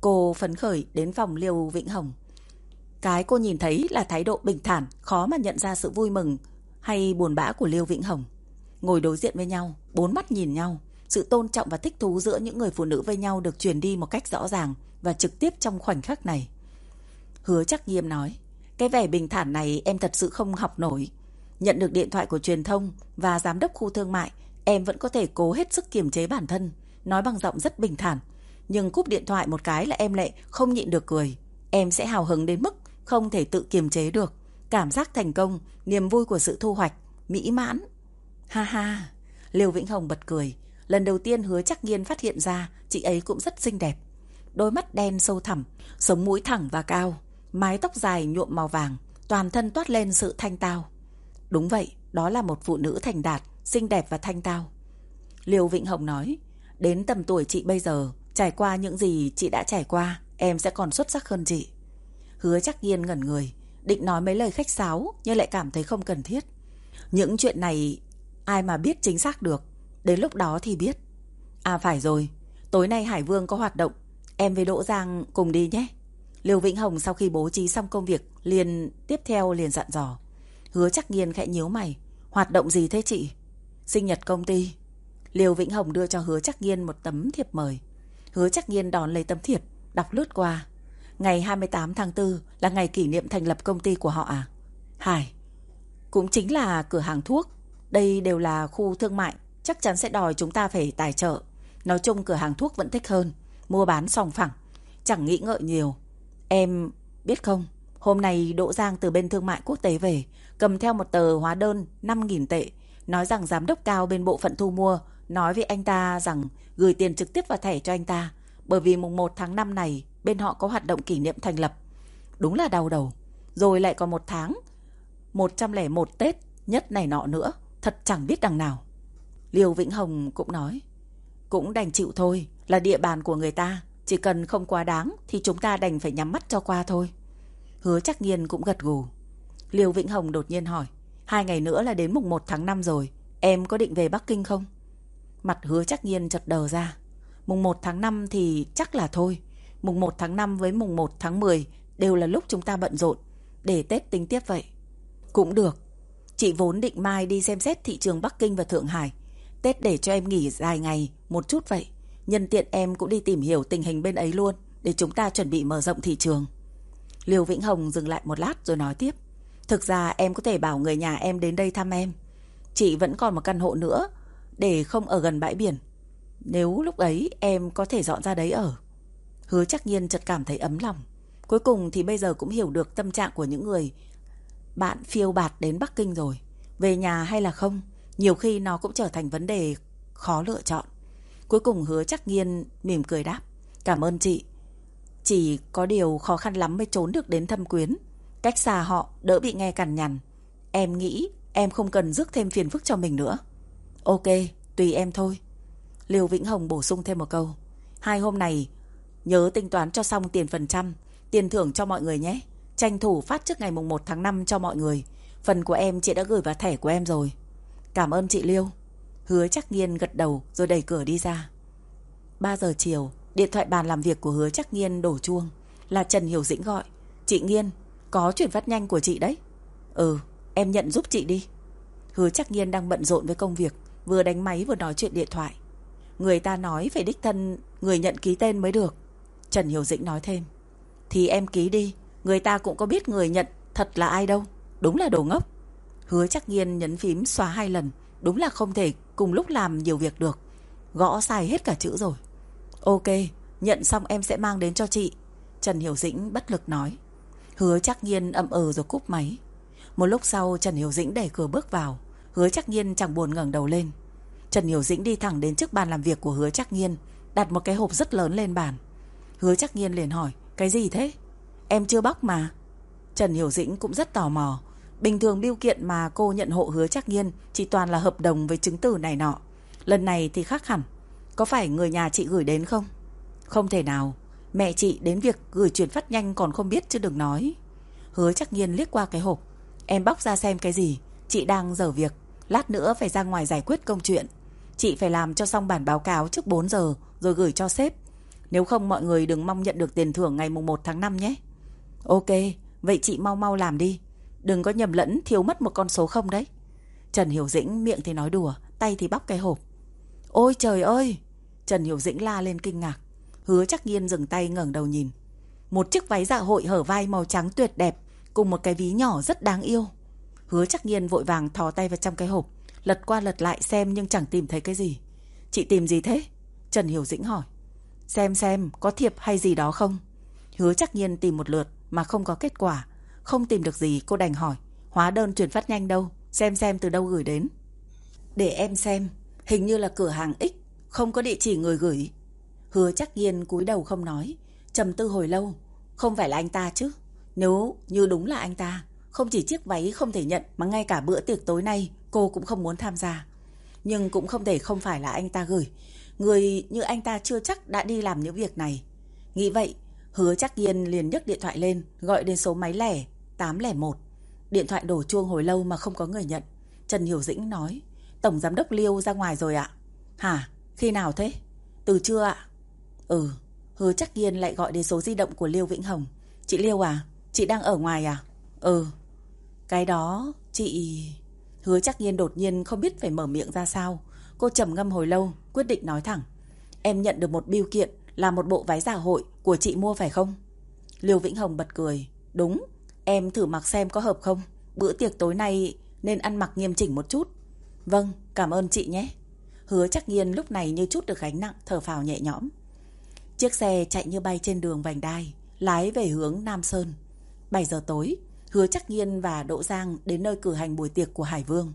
Cô phấn khởi đến phòng Liêu Vĩnh Hồng. Cái cô nhìn thấy là thái độ bình thản, khó mà nhận ra sự vui mừng hay buồn bã của Liêu Vĩnh Hồng. Ngồi đối diện với nhau, bốn mắt nhìn nhau, sự tôn trọng và thích thú giữa những người phụ nữ với nhau được truyền đi một cách rõ ràng và trực tiếp trong khoảnh khắc này. Hứa chắc nghiêm nói, cái vẻ bình thản này em thật sự không học nổi. Nhận được điện thoại của truyền thông và giám đốc khu thương mại, em vẫn có thể cố hết sức kiềm chế bản thân, nói bằng giọng rất bình thản. Nhưng cúp điện thoại một cái là em lại không nhịn được cười. Em sẽ hào hứng đến mức không thể tự kiềm chế được. Cảm giác thành công, niềm vui của sự thu hoạch, mỹ mãn. Ha ha, Liêu Vĩnh Hồng bật cười. Lần đầu tiên hứa chắc nghiên phát hiện ra chị ấy cũng rất xinh đẹp. Đôi mắt đen sâu thẳm, sống mũi thẳng và cao, mái tóc dài nhuộm màu vàng, toàn thân toát lên sự thanh tao. Đúng vậy, đó là một phụ nữ thành đạt, xinh đẹp và thanh tao. liều vịnh Hồng nói, đến tầm tuổi chị bây giờ, trải qua những gì chị đã trải qua, em sẽ còn xuất sắc hơn chị. Hứa chắc nghiên ngẩn người, định nói mấy lời khách sáo nhưng lại cảm thấy không cần thiết. Những chuyện này ai mà biết chính xác được, đến lúc đó thì biết. À phải rồi, tối nay Hải Vương có hoạt động, em với Đỗ Giang cùng đi nhé. Liêu Vĩnh Hồng sau khi bố trí xong công việc, liền tiếp theo liền dặn dò. Hứa chắc nghiên khẽ nhíu mày, hoạt động gì thế chị? Sinh nhật công ty. Liêu Vĩnh Hồng đưa cho Hứa chắc nghiên một tấm thiệp mời. Hứa chắc nghiên đón lấy tấm thiệp, đọc lướt qua. Ngày 28 tháng 4 là ngày kỷ niệm thành lập công ty của họ à? Hải, cũng chính là cửa hàng thuốc. Đây đều là khu thương mại, chắc chắn sẽ đòi chúng ta phải tài trợ. Nói chung cửa hàng thuốc vẫn thích hơn, mua bán sòng phẳng, chẳng nghĩ ngợi nhiều. Em biết không, hôm nay Đỗ Giang từ bên thương mại quốc tế về, cầm theo một tờ hóa đơn 5.000 tệ, nói rằng giám đốc cao bên bộ phận thu mua nói với anh ta rằng gửi tiền trực tiếp vào thẻ cho anh ta, bởi vì mùng 1 tháng 5 này bên họ có hoạt động kỷ niệm thành lập. Đúng là đau đầu. Rồi lại còn một tháng, 101 Tết nhất này nọ nữa, thật chẳng biết đằng nào. Liêu Vĩnh Hồng cũng nói, cũng đành chịu thôi, là địa bàn của người ta, chỉ cần không quá đáng thì chúng ta đành phải nhắm mắt cho qua thôi. Hứa chắc nghiên cũng gật gù. Liêu Vĩnh Hồng đột nhiên hỏi, hai ngày nữa là đến mùng 1 tháng 5 rồi, em có định về Bắc Kinh không? Mặt hứa chắc nghiên chật đờ ra. Mùng 1 tháng 5 thì chắc là thôi. Mùng 1 tháng 5 với mùng 1 tháng 10 đều là lúc chúng ta bận rộn. Để Tết tính tiếp vậy. Cũng được. Chị vốn định mai đi xem xét thị trường Bắc Kinh và Thượng Hải. Tết để cho em nghỉ dài ngày, một chút vậy. Nhân tiện em cũng đi tìm hiểu tình hình bên ấy luôn, để chúng ta chuẩn bị mở rộng thị trường. Liêu Vĩnh Hồng dừng lại một lát rồi nói tiếp. Thực ra em có thể bảo người nhà em đến đây thăm em. Chị vẫn còn một căn hộ nữa, để không ở gần bãi biển. Nếu lúc ấy em có thể dọn ra đấy ở. Hứa chắc nhiên chợt cảm thấy ấm lòng. Cuối cùng thì bây giờ cũng hiểu được tâm trạng của những người bạn phiêu bạt đến Bắc Kinh rồi. Về nhà hay là không, nhiều khi nó cũng trở thành vấn đề khó lựa chọn. Cuối cùng hứa chắc nghiên mỉm cười đáp. Cảm ơn chị. Chỉ có điều khó khăn lắm mới trốn được đến thâm quyến. Cách xa họ đỡ bị nghe cằn nhằn. Em nghĩ em không cần rước thêm phiền phức cho mình nữa. Ok, tùy em thôi. Liêu Vĩnh Hồng bổ sung thêm một câu. Hai hôm này, nhớ tính toán cho xong tiền phần trăm, tiền thưởng cho mọi người nhé. Tranh thủ phát trước ngày mùng 1 tháng 5 cho mọi người. Phần của em chị đã gửi vào thẻ của em rồi. Cảm ơn chị Liêu. Hứa chắc nghiên gật đầu rồi đẩy cửa đi ra. 3 giờ chiều, điện thoại bàn làm việc của hứa chắc nghiên đổ chuông. Là Trần Hiểu Dĩnh gọi. Chị Nghiên, có chuyển phát nhanh của chị đấy. Ừ, em nhận giúp chị đi. Hứa chắc nghiên đang bận rộn với công việc, vừa đánh máy vừa nói chuyện điện thoại. Người ta nói phải đích thân người nhận ký tên mới được. Trần Hiểu Dĩnh nói thêm. Thì em ký đi, người ta cũng có biết người nhận thật là ai đâu. Đúng là đồ ngốc. Hứa chắc nghiên nhấn phím xóa hai lần. Đúng là không thể cùng lúc làm nhiều việc được. Gõ sai hết cả chữ rồi. Ok, nhận xong em sẽ mang đến cho chị. Trần Hiểu Dĩnh bất lực nói. Hứa chắc nghiên ậm ừ rồi cúp máy. Một lúc sau Trần Hiểu Dĩnh đẩy cửa bước vào. Hứa chắc nghiên chẳng buồn ngẩng đầu lên. Trần Hiểu Dĩnh đi thẳng đến trước bàn làm việc của hứa chắc nghiên. Đặt một cái hộp rất lớn lên bàn. Hứa chắc nghiên liền hỏi. Cái gì thế? Em chưa bóc mà. Trần Hiểu Dĩnh cũng rất tò mò. Bình thường biêu kiện mà cô nhận hộ hứa chắc nhiên chỉ toàn là hợp đồng với chứng từ này nọ. Lần này thì khác hẳn. Có phải người nhà chị gửi đến không? Không thể nào. Mẹ chị đến việc gửi chuyển phát nhanh còn không biết chứ đừng nói. Hứa chắc nhiên liếc qua cái hộp. Em bóc ra xem cái gì. Chị đang dở việc. Lát nữa phải ra ngoài giải quyết công chuyện. Chị phải làm cho xong bản báo cáo trước 4 giờ rồi gửi cho sếp. Nếu không mọi người đừng mong nhận được tiền thưởng ngày mùng 1 tháng 5 nhé. Ok, vậy chị mau mau làm đi. Đừng có nhầm lẫn thiếu mất một con số không đấy. Trần Hiểu Dĩnh miệng thì nói đùa, tay thì bóc cái hộp. Ôi trời ơi! Trần Hiểu Dĩnh la lên kinh ngạc. Hứa chắc nhiên dừng tay ngẩng đầu nhìn. Một chiếc váy dạ hội hở vai màu trắng tuyệt đẹp cùng một cái ví nhỏ rất đáng yêu. Hứa chắc nghiên vội vàng thò tay vào trong cái hộp, lật qua lật lại xem nhưng chẳng tìm thấy cái gì. Chị tìm gì thế? Trần Hiểu Dĩnh hỏi. Xem xem có thiệp hay gì đó không? Hứa chắc nhiên tìm một lượt mà không có kết quả. Không tìm được gì cô đành hỏi. Hóa đơn chuyển phát nhanh đâu? Xem xem từ đâu gửi đến. Để em xem. Hình như là cửa hàng X. Không có địa chỉ người gửi. Hứa chắc nhiên cúi đầu không nói. trầm tư hồi lâu. Không phải là anh ta chứ. Nếu như đúng là anh ta. Không chỉ chiếc váy không thể nhận mà ngay cả bữa tiệc tối nay cô cũng không muốn tham gia. Nhưng cũng không thể không phải là anh ta gửi. Người như anh ta chưa chắc đã đi làm những việc này. Nghĩ vậy, hứa chắc nhiên liền nhấc điện thoại lên, gọi đến số máy lẻ 801. Điện thoại đổ chuông hồi lâu mà không có người nhận. Trần Hiểu Dĩnh nói, Tổng Giám đốc Liêu ra ngoài rồi ạ. Hả? Khi nào thế? Từ trưa ạ. Ừ, hứa chắc nhiên lại gọi đến số di động của Liêu Vĩnh Hồng. Chị Liêu à? Chị đang ở ngoài à? Ừ. Cái đó, chị... Hứa chắc nhiên đột nhiên không biết phải mở miệng ra sao. Cô trầm ngâm hồi lâu, quyết định nói thẳng. Em nhận được một biêu kiện là một bộ váy giả hội của chị mua phải không? Liêu Vĩnh Hồng bật cười. Đúng, em thử mặc xem có hợp không? Bữa tiệc tối nay nên ăn mặc nghiêm chỉnh một chút. Vâng, cảm ơn chị nhé. Hứa chắc nhiên lúc này như chút được gánh nặng, thở phào nhẹ nhõm. Chiếc xe chạy như bay trên đường vành đai, lái về hướng Nam Sơn. 7 giờ tối, Hứa chắc nhiên và Đỗ Giang đến nơi cử hành buổi tiệc của Hải Vương.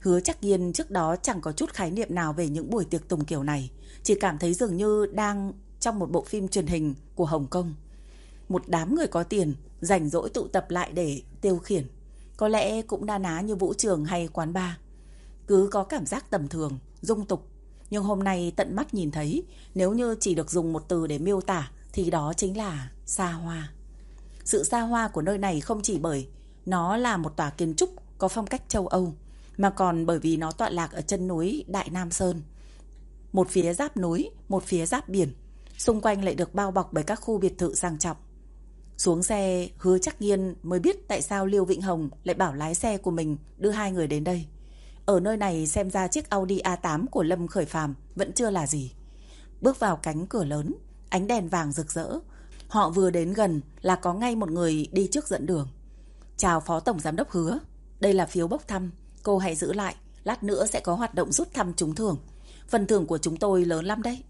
Hứa chắc nhiên trước đó chẳng có chút khái niệm nào về những buổi tiệc tùng kiểu này. Chỉ cảm thấy dường như đang trong một bộ phim truyền hình của Hồng Kông. Một đám người có tiền rảnh rỗi tụ tập lại để tiêu khiển. Có lẽ cũng đa ná như vũ trường hay quán bar. Cứ có cảm giác tầm thường, dung tục. Nhưng hôm nay tận mắt nhìn thấy, nếu như chỉ được dùng một từ để miêu tả, thì đó chính là xa hoa. Sự xa hoa của nơi này không chỉ bởi nó là một tòa kiến trúc có phong cách châu Âu, mà còn bởi vì nó tọa lạc ở chân núi Đại Nam Sơn. Một phía giáp núi, một phía giáp biển, xung quanh lại được bao bọc bởi các khu biệt thự sang trọng. Xuống xe, hứa chắc nhiên mới biết tại sao Liêu Vĩnh Hồng lại bảo lái xe của mình đưa hai người đến đây. Ở nơi này xem ra chiếc Audi A8 của Lâm Khởi Phàm vẫn chưa là gì. Bước vào cánh cửa lớn, ánh đèn vàng rực rỡ. Họ vừa đến gần là có ngay một người đi trước dẫn đường. Chào Phó Tổng Giám đốc Hứa. Đây là phiếu bốc thăm. Cô hãy giữ lại. Lát nữa sẽ có hoạt động rút thăm trúng thưởng. Phần thưởng của chúng tôi lớn lắm đấy.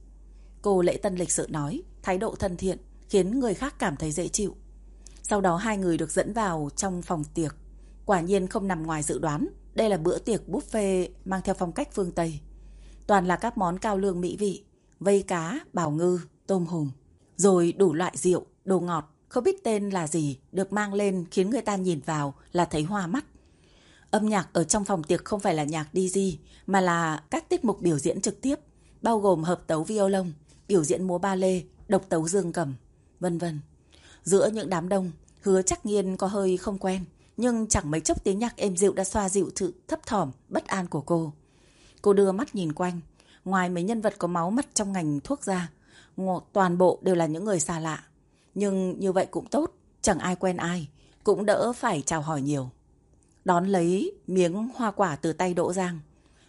Cô lễ tân lịch sự nói, thái độ thân thiện, khiến người khác cảm thấy dễ chịu. Sau đó hai người được dẫn vào trong phòng tiệc. Quả nhiên không nằm ngoài dự đoán, đây là bữa tiệc buffet mang theo phong cách phương Tây. Toàn là các món cao lương mỹ vị, vây cá, bào ngư, tôm hùm. Rồi đủ loại rượu, đồ ngọt, không biết tên là gì, được mang lên khiến người ta nhìn vào là thấy hoa mắt. Âm nhạc ở trong phòng tiệc không phải là nhạc DJ, mà là các tiết mục biểu diễn trực tiếp, bao gồm hợp tấu violon, biểu diễn múa ba lê, độc tấu dương cầm, vân vân. Giữa những đám đông, hứa chắc nghiên có hơi không quen, nhưng chẳng mấy chốc tiếng nhạc êm dịu đã xoa dịu sự thấp thỏm, bất an của cô. Cô đưa mắt nhìn quanh, ngoài mấy nhân vật có máu mặt trong ngành thuốc ra, toàn bộ đều là những người xa lạ. Nhưng như vậy cũng tốt, chẳng ai quen ai, cũng đỡ phải chào hỏi nhiều. Đón lấy miếng hoa quả từ tay Đỗ Giang.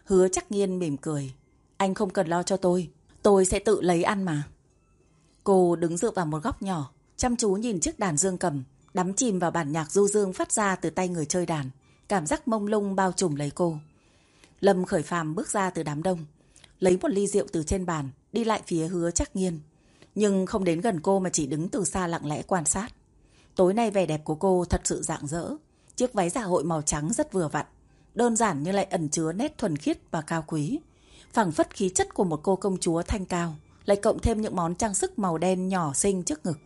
Hứa chắc nghiên mỉm cười. Anh không cần lo cho tôi, tôi sẽ tự lấy ăn mà. Cô đứng dựa vào một góc nhỏ, chăm chú nhìn chiếc đàn dương cầm, đắm chìm vào bản nhạc du dương phát ra từ tay người chơi đàn. Cảm giác mông lung bao trùm lấy cô. Lâm khởi phàm bước ra từ đám đông, lấy một ly rượu từ trên bàn, đi lại phía hứa chắc nghiên. Nhưng không đến gần cô mà chỉ đứng từ xa lặng lẽ quan sát. Tối nay vẻ đẹp của cô thật sự rạng rỡ. Chiếc váy dạ hội màu trắng rất vừa vặn. Đơn giản nhưng lại ẩn chứa nét thuần khiết và cao quý. phẳng phất khí chất của một cô công chúa thanh cao. Lại cộng thêm những món trang sức màu đen nhỏ xinh trước ngực.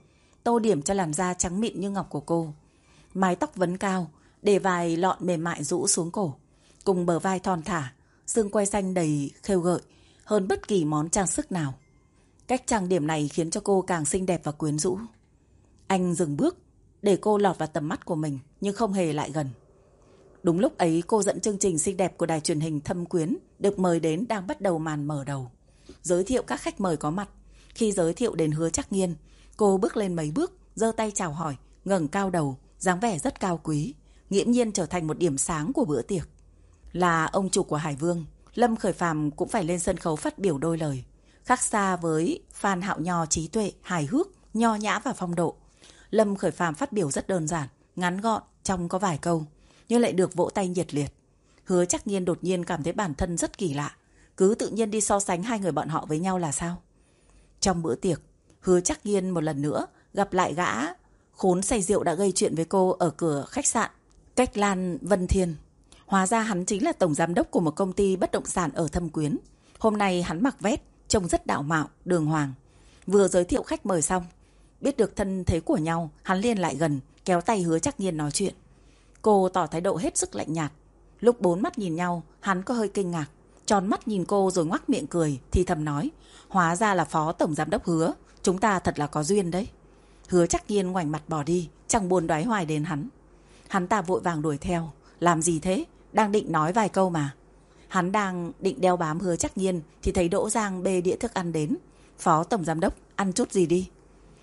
Tô điểm cho làn da trắng mịn như ngọc của cô. Mái tóc vấn cao, để vài lọn mềm mại rũ xuống cổ. Cùng bờ vai thon thả, xương quay xanh đầy khêu gợi hơn bất kỳ món trang sức nào. Cách trang điểm này khiến cho cô càng xinh đẹp và quyến rũ. Anh dừng bước, để cô lọt vào tầm mắt của mình, nhưng không hề lại gần. Đúng lúc ấy cô dẫn chương trình xinh đẹp của đài truyền hình Thâm Quyến được mời đến đang bắt đầu màn mở đầu. Giới thiệu các khách mời có mặt. Khi giới thiệu đến hứa chắc nghiên, cô bước lên mấy bước, giơ tay chào hỏi, ngẩng cao đầu, dáng vẻ rất cao quý. Nghiễm nhiên trở thành một điểm sáng của bữa tiệc. Là ông chủ của Hải Vương, Lâm Khởi Phàm cũng phải lên sân khấu phát biểu đôi lời. Khác xa với Phan Hạo Nho trí tuệ, hài hước, nho nhã và phong độ. Lâm Khởi Phàm phát biểu rất đơn giản, ngắn gọn, trong có vài câu. nhưng lại được vỗ tay nhiệt liệt. Hứa chắc nhiên đột nhiên cảm thấy bản thân rất kỳ lạ. Cứ tự nhiên đi so sánh hai người bọn họ với nhau là sao? Trong bữa tiệc, hứa chắc nhiên một lần nữa gặp lại gã khốn say rượu đã gây chuyện với cô ở cửa khách sạn Cách Lan Vân Thiên. Hóa ra hắn chính là tổng giám đốc của một công ty bất động sản ở Thâm Quyến. Hôm nay hắn mặc vest, trông rất đạo mạo, đường hoàng. Vừa giới thiệu khách mời xong, biết được thân thế của nhau, hắn liền lại gần, kéo tay hứa chắc nhiên nói chuyện. Cô tỏ thái độ hết sức lạnh nhạt. Lúc bốn mắt nhìn nhau, hắn có hơi kinh ngạc. Tròn mắt nhìn cô rồi ngoác miệng cười, thì thầm nói. Hóa ra là phó tổng giám đốc hứa, chúng ta thật là có duyên đấy. Hứa chắc nhiên ngoảnh mặt bỏ đi, chẳng buồn đoái hoài đến hắn. Hắn ta vội vàng đuổi theo. Làm gì thế? Đang định nói vài câu mà. Hắn đang định đeo bám hứa chắc nhiên thì thấy Đỗ Giang bê đĩa thức ăn đến. Phó Tổng Giám Đốc, ăn chút gì đi.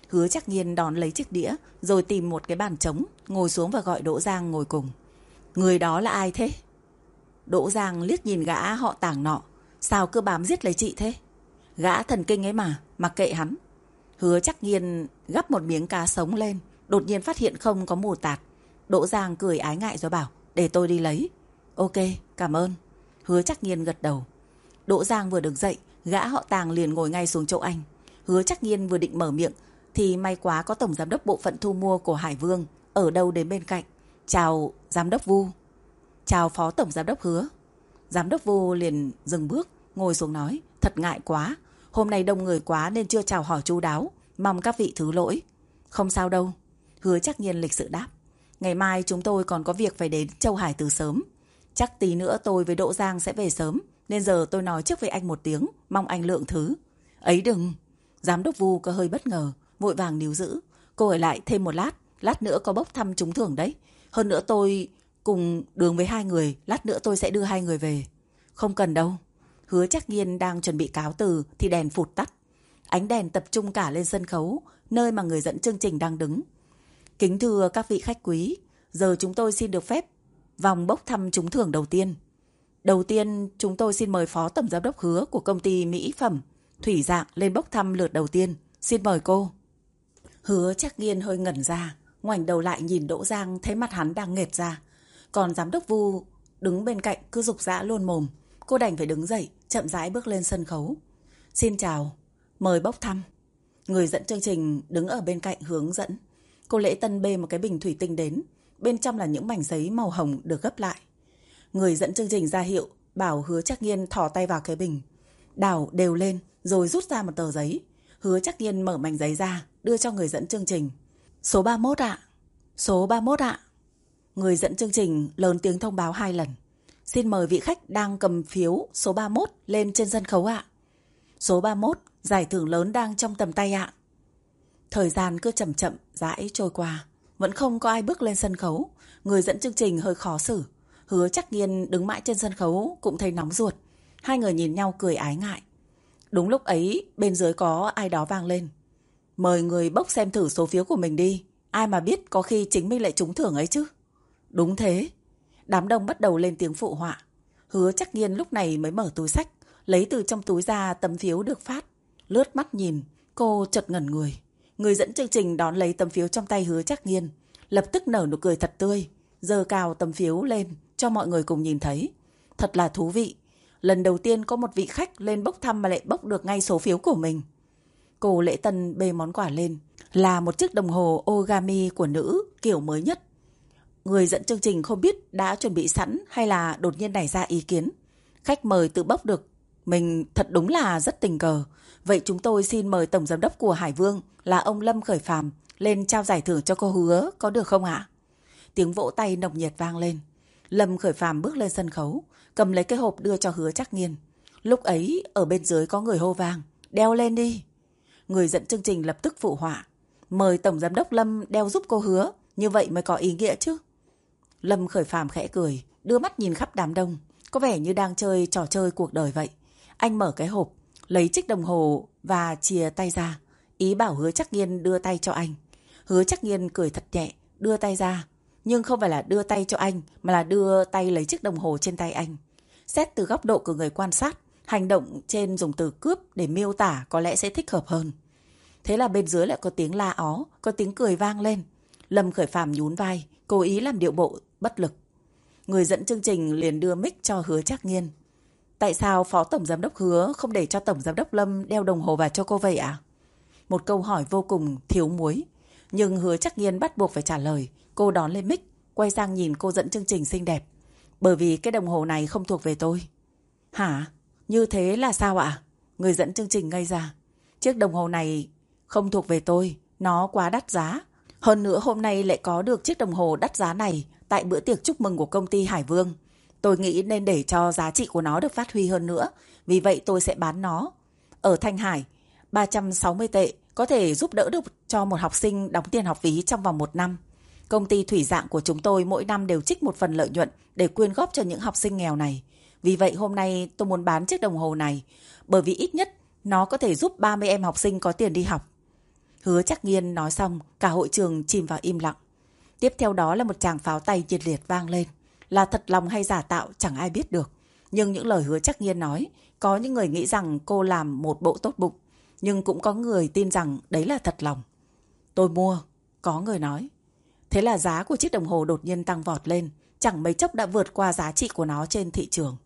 Hứa chắc nhiên đón lấy chiếc đĩa rồi tìm một cái bàn trống, ngồi xuống và gọi Đỗ Giang ngồi cùng. Người đó là ai thế? Đỗ Giang liếc nhìn gã họ tàng nọ. Sao cứ bám giết lấy chị thế? Gã thần kinh ấy mà, mặc kệ hắn. Hứa chắc nhiên gắp một miếng cá sống lên, đột nhiên phát hiện không có mù tạt. Đỗ Giang cười ái ngại rồi bảo, để tôi đi lấy. Ok, cảm ơn. Hứa chắc nhiên gật đầu. Đỗ Giang vừa đứng dậy, gã họ tàng liền ngồi ngay xuống chỗ anh. Hứa chắc nhiên vừa định mở miệng, thì may quá có tổng giám đốc bộ phận thu mua của Hải Vương ở đâu đến bên cạnh. Chào giám đốc Vu. Chào phó tổng giám đốc hứa. Giám đốc Vu liền dừng bước, ngồi xuống nói, thật ngại quá. Hôm nay đông người quá nên chưa chào hỏi chú đáo, mong các vị thứ lỗi. Không sao đâu. Hứa chắc nhiên lịch sự đáp. Ngày mai chúng tôi còn có việc phải đến Châu Hải từ sớm. Chắc tí nữa tôi với Đỗ Giang sẽ về sớm, nên giờ tôi nói trước với anh một tiếng, mong anh lượng thứ. Ấy đừng. Giám đốc Vu có hơi bất ngờ, vội vàng níu giữ. Cô ở lại thêm một lát, lát nữa có bốc thăm trúng thưởng đấy. Hơn nữa tôi cùng đường với hai người, lát nữa tôi sẽ đưa hai người về. Không cần đâu. Hứa chắc nhiên đang chuẩn bị cáo từ thì đèn phụt tắt. Ánh đèn tập trung cả lên sân khấu, nơi mà người dẫn chương trình đang đứng. Kính thưa các vị khách quý, giờ chúng tôi xin được phép vòng bốc thăm trúng thưởng đầu tiên. Đầu tiên, chúng tôi xin mời Phó Tổng Giám đốc Hứa của công ty Mỹ Phẩm, Thủy Dạng lên bốc thăm lượt đầu tiên. Xin mời cô. Hứa chắc nghiên hơi ngẩn ra, ngoảnh đầu lại nhìn Đỗ Giang thấy mặt hắn đang nghệt ra. Còn Giám đốc Vu đứng bên cạnh cứ dục dã luôn mồm. Cô đành phải đứng dậy, chậm rãi bước lên sân khấu. Xin chào, mời bốc thăm. Người dẫn chương trình đứng ở bên cạnh hướng dẫn. Cô Lễ Tân bê một cái bình thủy tinh đến. Bên trong là những mảnh giấy màu hồng được gấp lại. Người dẫn chương trình ra hiệu, bảo hứa chắc nghiên thỏ tay vào cái bình. đào đều lên, rồi rút ra một tờ giấy. Hứa chắc nghiên mở mảnh giấy ra, đưa cho người dẫn chương trình. Số 31 ạ. Số 31 ạ. Người dẫn chương trình lớn tiếng thông báo hai lần. Xin mời vị khách đang cầm phiếu số 31 lên trên sân khấu ạ. Số 31, giải thưởng lớn đang trong tầm tay ạ. Thời gian cứ chậm chậm, rãi trôi qua. Vẫn không có ai bước lên sân khấu. Người dẫn chương trình hơi khó xử. Hứa chắc nghiên đứng mãi trên sân khấu cũng thấy nóng ruột. Hai người nhìn nhau cười ái ngại. Đúng lúc ấy, bên dưới có ai đó vang lên. Mời người bốc xem thử số phiếu của mình đi. Ai mà biết có khi chính mình lại trúng thưởng ấy chứ. Đúng thế. Đám đông bắt đầu lên tiếng phụ họa. Hứa chắc nghiên lúc này mới mở túi sách, lấy từ trong túi ra tấm phiếu được phát. Lướt mắt nhìn, cô chợt ngẩn người. Người dẫn chương trình đón lấy tấm phiếu trong tay hứa chắc nghiên. Lập tức nở nụ cười thật tươi. giơ cao tấm phiếu lên cho mọi người cùng nhìn thấy. Thật là thú vị. Lần đầu tiên có một vị khách lên bốc thăm mà lại bốc được ngay số phiếu của mình. Cô lễ tân bê món quà lên. Là một chiếc đồng hồ Ogami của nữ kiểu mới nhất. Người dẫn chương trình không biết đã chuẩn bị sẵn hay là đột nhiên nảy ra ý kiến. Khách mời tự bốc được. Mình thật đúng là rất tình cờ. Vậy chúng tôi xin mời Tổng Giám đốc của Hải Vương là ông Lâm Khởi Phàm lên trao giải thưởng cho cô hứa, có được không ạ? Tiếng vỗ tay nồng nhiệt vang lên. Lâm Khởi Phàm bước lên sân khấu, cầm lấy cái hộp đưa cho hứa chắc nghiên. Lúc ấy, ở bên dưới có người hô vang, đeo lên đi. Người dẫn chương trình lập tức phụ họa. Mời Tổng Giám đốc Lâm đeo giúp cô hứa, như vậy mới có ý nghĩa chứ. Lâm Khởi Phàm khẽ cười, đưa mắt nhìn khắp đám đông, có vẻ như đang chơi trò chơi cuộc đời vậy. Anh mở cái hộp, lấy chiếc đồng hồ và chìa tay ra. Ý bảo hứa chắc nghiên đưa tay cho anh. Hứa chắc nghiên cười thật nhẹ, đưa tay ra. Nhưng không phải là đưa tay cho anh, mà là đưa tay lấy chiếc đồng hồ trên tay anh. Xét từ góc độ của người quan sát, hành động trên dùng từ cướp để miêu tả có lẽ sẽ thích hợp hơn. Thế là bên dưới lại có tiếng la ó, có tiếng cười vang lên. Lâm khởi phàm nhún vai, cố ý làm điệu bộ bất lực. Người dẫn chương trình liền đưa mic cho hứa chắc nghiên. Tại sao Phó Tổng Giám đốc hứa không để cho Tổng Giám đốc Lâm đeo đồng hồ vào cho cô vậy ạ? À? Một câu hỏi vô cùng thiếu muối. Nhưng hứa chắc nghiên bắt buộc phải trả lời. Cô đón lên mic, quay sang nhìn cô dẫn chương trình xinh đẹp. Bởi vì cái đồng hồ này không thuộc về tôi. Hả? Như thế là sao ạ? Người dẫn chương trình ngây ra. Chiếc đồng hồ này không thuộc về tôi. Nó quá đắt giá. Hơn nữa hôm nay lại có được chiếc đồng hồ đắt giá này tại bữa tiệc chúc mừng của công ty Hải Vương. Tôi nghĩ nên để cho giá trị của nó được phát huy hơn nữa. Vì vậy tôi sẽ bán nó. Ở Thanh Hải, 360 tệ có thể giúp đỡ được cho một học sinh đóng tiền học phí trong vòng một năm. Công ty thủy dạng của chúng tôi mỗi năm đều trích một phần lợi nhuận để quyên góp cho những học sinh nghèo này. Vì vậy hôm nay tôi muốn bán chiếc đồng hồ này bởi vì ít nhất nó có thể giúp 30 em học sinh có tiền đi học. Hứa chắc nghiên nói xong, cả hội trường chìm vào im lặng. Tiếp theo đó là một tràng pháo tay nhiệt liệt vang lên. Là thật lòng hay giả tạo chẳng ai biết được. Nhưng những lời hứa chắc nhiên nói, có những người nghĩ rằng cô làm một bộ tốt bụng. Nhưng cũng có người tin rằng đấy là thật lòng. Tôi mua, có người nói. Thế là giá của chiếc đồng hồ đột nhiên tăng vọt lên, chẳng mấy chốc đã vượt qua giá trị của nó trên thị trường.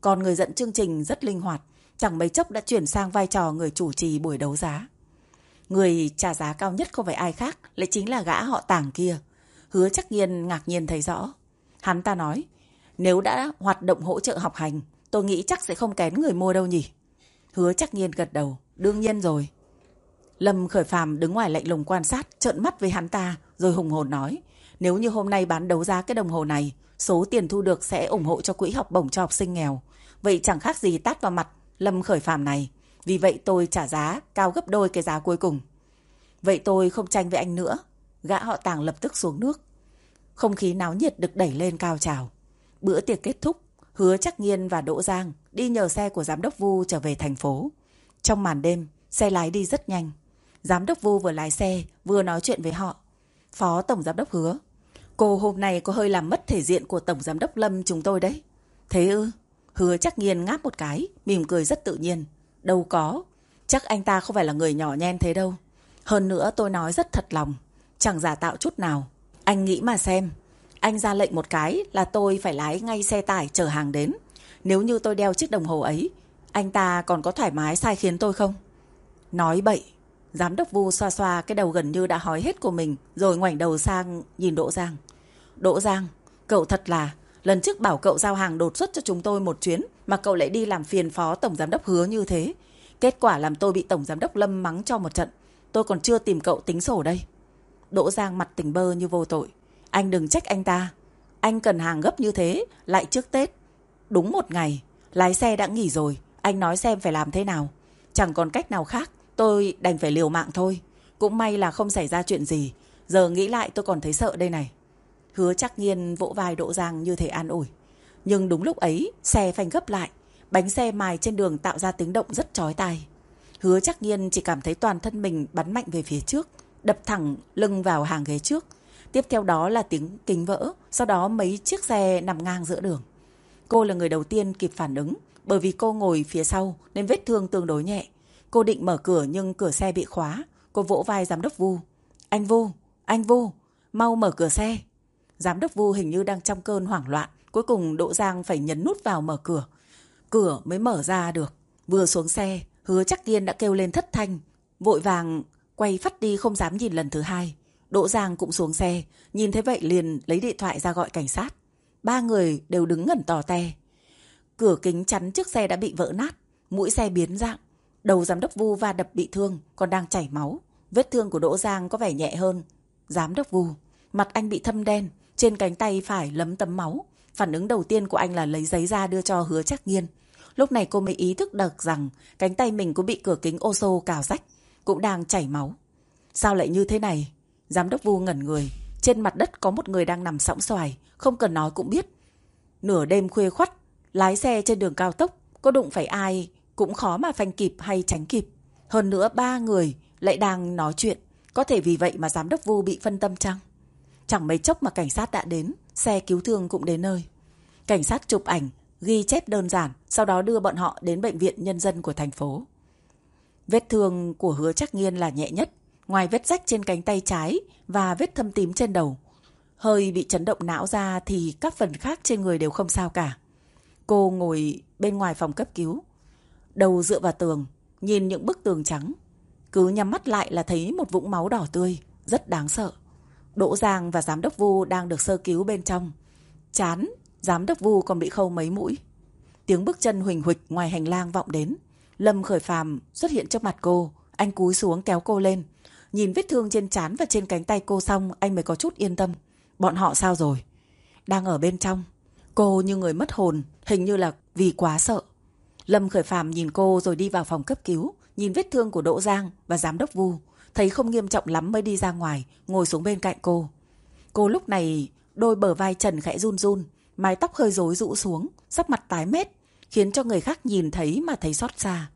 Còn người dẫn chương trình rất linh hoạt, chẳng mấy chốc đã chuyển sang vai trò người chủ trì buổi đấu giá. Người trả giá cao nhất không phải ai khác, lại chính là gã họ tàng kia. Hứa chắc nhiên ngạc nhiên thấy rõ. Hắn ta nói, nếu đã hoạt động hỗ trợ học hành, tôi nghĩ chắc sẽ không kén người mua đâu nhỉ. Hứa chắc nhiên gật đầu, đương nhiên rồi. Lâm khởi phàm đứng ngoài lạnh lùng quan sát, trợn mắt với hắn ta, rồi hùng hồn nói, nếu như hôm nay bán đấu giá cái đồng hồ này, số tiền thu được sẽ ủng hộ cho quỹ học bổng cho học sinh nghèo. Vậy chẳng khác gì tát vào mặt Lâm khởi phàm này. Vì vậy tôi trả giá cao gấp đôi cái giá cuối cùng. Vậy tôi không tranh với anh nữa. Gã họ tàng lập tức xuống nước. Không khí náo nhiệt được đẩy lên cao trào. Bữa tiệc kết thúc, Hứa Chắc Nghiên và Đỗ Giang đi nhờ xe của Giám đốc Vu trở về thành phố. Trong màn đêm, xe lái đi rất nhanh. Giám đốc Vu vừa lái xe, vừa nói chuyện với họ. Phó Tổng Giám đốc Hứa. Cô hôm nay có hơi làm mất thể diện của Tổng Giám đốc Lâm chúng tôi đấy. Thế ư? Hứa chắc nghiên ngáp một cái, mỉm cười rất tự nhiên. Đâu có, chắc anh ta không phải là người nhỏ nhen thế đâu. Hơn nữa tôi nói rất thật lòng, chẳng giả tạo chút nào. Anh nghĩ mà xem, anh ra lệnh một cái là tôi phải lái ngay xe tải chở hàng đến. Nếu như tôi đeo chiếc đồng hồ ấy, anh ta còn có thoải mái sai khiến tôi không? Nói bậy, giám đốc Vu xoa xoa cái đầu gần như đã hói hết của mình rồi ngoảnh đầu sang nhìn Đỗ Giang. Đỗ Giang, cậu thật là Lần trước bảo cậu giao hàng đột xuất cho chúng tôi một chuyến mà cậu lại đi làm phiền phó tổng giám đốc hứa như thế. Kết quả làm tôi bị tổng giám đốc Lâm mắng cho một trận. Tôi còn chưa tìm cậu tính sổ đây. Đỗ Giang mặt tỉnh bơ như vô tội. Anh đừng trách anh ta. Anh cần hàng gấp như thế, lại trước Tết. Đúng một ngày, lái xe đã nghỉ rồi. Anh nói xem phải làm thế nào. Chẳng còn cách nào khác, tôi đành phải liều mạng thôi. Cũng may là không xảy ra chuyện gì. Giờ nghĩ lại tôi còn thấy sợ đây này. Hứa chắc nghiên vỗ vai Đỗ Giang như thể an ủi. Nhưng đúng lúc ấy, xe phanh gấp lại. Bánh xe mài trên đường tạo ra tiếng động rất chói tai. Hứa chắc nhiên chỉ cảm thấy toàn thân mình bắn mạnh về phía trước, đập thẳng lưng vào hàng ghế trước. Tiếp theo đó là tiếng kính vỡ, sau đó mấy chiếc xe nằm ngang giữa đường. Cô là người đầu tiên kịp phản ứng, bởi vì cô ngồi phía sau nên vết thương tương đối nhẹ. Cô định mở cửa nhưng cửa xe bị khóa. Cô vỗ vai giám đốc Vu. Anh Vu, anh Vu, mau mở cửa xe. Giám đốc Vu hình như đang trong cơn hoảng loạn. Cuối cùng Đỗ Giang phải nhấn nút vào mở cửa. Cửa mới mở ra được. Vừa xuống xe, hứa chắc tiên đã kêu lên thất thanh. Vội vàng quay phát đi không dám nhìn lần thứ hai. Đỗ Giang cũng xuống xe. Nhìn thấy vậy liền lấy điện thoại ra gọi cảnh sát. Ba người đều đứng ngẩn tò te. Cửa kính chắn trước xe đã bị vỡ nát. Mũi xe biến dạng. Đầu giám đốc Vu va đập bị thương, còn đang chảy máu. Vết thương của Đỗ Giang có vẻ nhẹ hơn. Giám đốc Vu, mặt anh bị thâm đen, trên cánh tay phải lấm tấm máu. Phản ứng đầu tiên của anh là lấy giấy ra đưa cho hứa chắc nghiên. Lúc này cô mới ý thức được rằng cánh tay mình cũng bị cửa kính ô xô cào rách, cũng đang chảy máu. Sao lại như thế này? Giám đốc Vu ngẩn người. Trên mặt đất có một người đang nằm sõng xoài, không cần nói cũng biết. Nửa đêm khuya khoắt, lái xe trên đường cao tốc, có đụng phải ai cũng khó mà phanh kịp hay tránh kịp. Hơn nữa ba người lại đang nói chuyện, có thể vì vậy mà giám đốc Vu bị phân tâm chăng? Chẳng mấy chốc mà cảnh sát đã đến, xe cứu thương cũng đến nơi. Cảnh sát chụp ảnh, ghi chép đơn giản, sau đó đưa bọn họ đến bệnh viện nhân dân của thành phố. Vết thương của hứa chắc nghiên là nhẹ nhất, ngoài vết rách trên cánh tay trái và vết thâm tím trên đầu. Hơi bị chấn động não ra thì các phần khác trên người đều không sao cả. Cô ngồi bên ngoài phòng cấp cứu. Đầu dựa vào tường, nhìn những bức tường trắng. Cứ nhắm mắt lại là thấy một vũng máu đỏ tươi, rất đáng sợ. Đỗ Giang và Giám đốc Vu đang được sơ cứu bên trong. Chán, Giám đốc Vu còn bị khâu mấy mũi. Tiếng bước chân huỳnh huỳnh ngoài hành lang vọng đến. Lâm khởi phàm xuất hiện trước mặt cô. Anh cúi xuống kéo cô lên. Nhìn vết thương trên trán và trên cánh tay cô xong anh mới có chút yên tâm. Bọn họ sao rồi? Đang ở bên trong. Cô như người mất hồn, hình như là vì quá sợ. Lâm khởi phàm nhìn cô rồi đi vào phòng cấp cứu, nhìn vết thương của Đỗ Giang và giám đốc Vu, thấy không nghiêm trọng lắm mới đi ra ngoài, ngồi xuống bên cạnh cô. Cô lúc này đôi bờ vai trần khẽ run run, mái tóc hơi rối rũ xuống, sắc mặt tái mét, khiến cho người khác nhìn thấy mà thấy xót xa.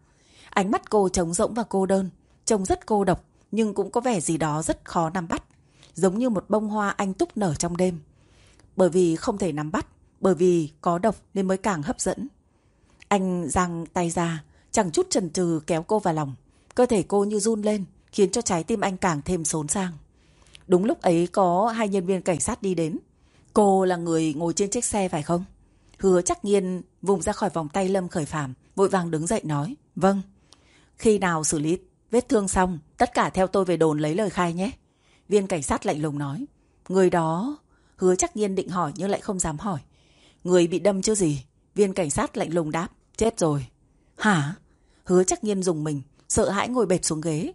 Ánh mắt cô trống rỗng và cô đơn, trông rất cô độc, nhưng cũng có vẻ gì đó rất khó nắm bắt, giống như một bông hoa anh túc nở trong đêm. Bởi vì không thể nắm bắt, bởi vì có độc nên mới càng hấp dẫn. Anh giang tay ra, chẳng chút chần chừ kéo cô vào lòng. Cơ thể cô như run lên, khiến cho trái tim anh càng thêm xốn sang. Đúng lúc ấy có hai nhân viên cảnh sát đi đến. Cô là người ngồi trên chiếc xe phải không? Hứa chắc nhiên vùng ra khỏi vòng tay Lâm Khởi Phạm, vội vàng đứng dậy nói. Vâng. Khi nào xử lý vết thương xong, tất cả theo tôi về đồn lấy lời khai nhé. Viên cảnh sát lạnh lùng nói. Người đó... Hứa chắc nhiên định hỏi nhưng lại không dám hỏi. Người bị đâm chứ gì? Viên cảnh sát lạnh lùng đáp. Chết rồi. Hả? Hứa chắc nhiên dùng mình, sợ hãi ngồi bệt xuống ghế.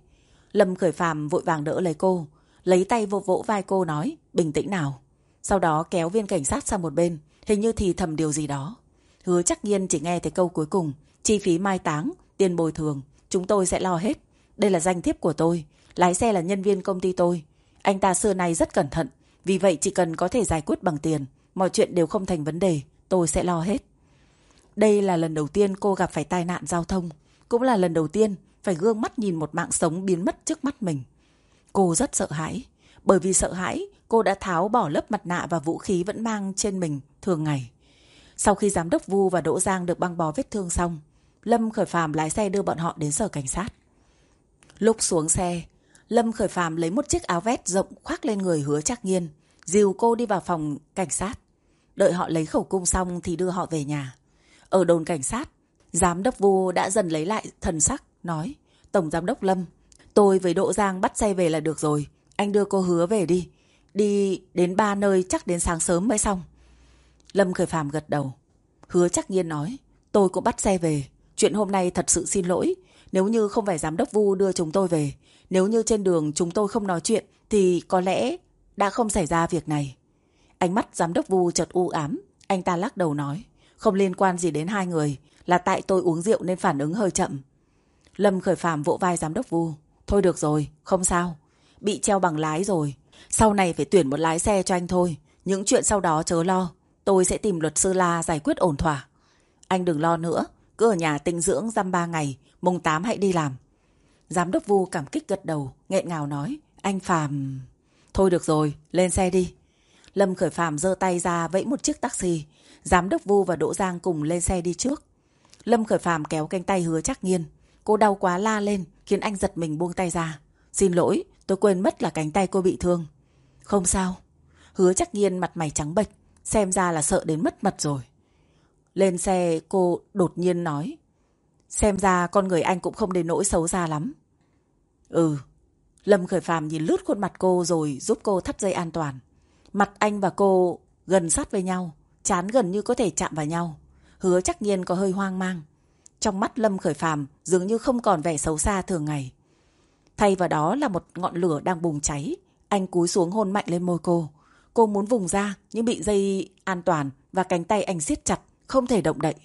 Lâm khởi phàm vội vàng đỡ lấy cô, lấy tay vô vỗ vai cô nói, bình tĩnh nào. Sau đó kéo viên cảnh sát sang một bên, hình như thì thầm điều gì đó. Hứa chắc nhiên chỉ nghe thấy câu cuối cùng, chi phí mai táng, tiền bồi thường, chúng tôi sẽ lo hết. Đây là danh thiếp của tôi, lái xe là nhân viên công ty tôi. Anh ta xưa nay rất cẩn thận, vì vậy chỉ cần có thể giải quyết bằng tiền, mọi chuyện đều không thành vấn đề, tôi sẽ lo hết. Đây là lần đầu tiên cô gặp phải tai nạn giao thông, cũng là lần đầu tiên phải gương mắt nhìn một mạng sống biến mất trước mắt mình. Cô rất sợ hãi, bởi vì sợ hãi cô đã tháo bỏ lớp mặt nạ và vũ khí vẫn mang trên mình thường ngày. Sau khi giám đốc Vu và Đỗ Giang được băng bó vết thương xong, Lâm Khởi Phàm lái xe đưa bọn họ đến sở cảnh sát. Lúc xuống xe, Lâm Khởi Phàm lấy một chiếc áo vest rộng khoác lên người hứa chắc nghiên, dìu cô đi vào phòng cảnh sát. Đợi họ lấy khẩu cung xong thì đưa họ về nhà. Ở đồn cảnh sát, giám đốc Vu đã dần lấy lại thần sắc, nói Tổng giám đốc Lâm, tôi với Đỗ Giang bắt xe về là được rồi. Anh đưa cô hứa về đi. Đi đến ba nơi chắc đến sáng sớm mới xong. Lâm Khởi Phàm gật đầu. Hứa chắc nhiên nói, tôi cũng bắt xe về. Chuyện hôm nay thật sự xin lỗi. Nếu như không phải giám đốc Vu đưa chúng tôi về, nếu như trên đường chúng tôi không nói chuyện, thì có lẽ đã không xảy ra việc này. Ánh mắt giám đốc Vu chợt u ám, anh ta lắc đầu nói, không liên quan gì đến hai người, là tại tôi uống rượu nên phản ứng hơi chậm. Lâm khởi Phạm vỗ vai giám đốc Vu, thôi được rồi, không sao, bị treo bằng lái rồi, sau này phải tuyển một lái xe cho anh thôi, những chuyện sau đó chớ lo, tôi sẽ tìm luật sư La giải quyết ổn thỏa. Anh đừng lo nữa, cứ ở nhà tinh dưỡng dăm ba ngày, mùng 8 hãy đi làm. Giám đốc Vu cảm kích gật đầu, nghẹn ngào nói, anh Phàm... Thôi được rồi, lên xe đi. Lâm Khởi Phàm giơ tay ra vẫy một chiếc taxi, giám đốc Vu và Đỗ Giang cùng lên xe đi trước. Lâm Khởi Phàm kéo cánh tay hứa chắc nghiên. Cô đau quá la lên, khiến anh giật mình buông tay ra. Xin lỗi, tôi quên mất là cánh tay cô bị thương. Không sao. Hứa chắc nghiên mặt mày trắng bệch, xem ra là sợ đến mất mật rồi. Lên xe cô đột nhiên nói. Xem ra con người anh cũng không đến nỗi xấu xa lắm. Ừ. Lâm Khởi Phàm nhìn lướt khuôn mặt cô rồi giúp cô thắt dây an toàn. Mặt anh và cô gần sát với nhau, chán gần như có thể chạm vào nhau. Hứa chắc nhiên có hơi hoang mang. Trong mắt Lâm Khởi Phàm dường như không còn vẻ xấu xa thường ngày. Thay vào đó là một ngọn lửa đang bùng cháy. Anh cúi xuống hôn mạnh lên môi cô. Cô muốn vùng ra nhưng bị dây an toàn và cánh tay anh siết chặt, không thể động đậy.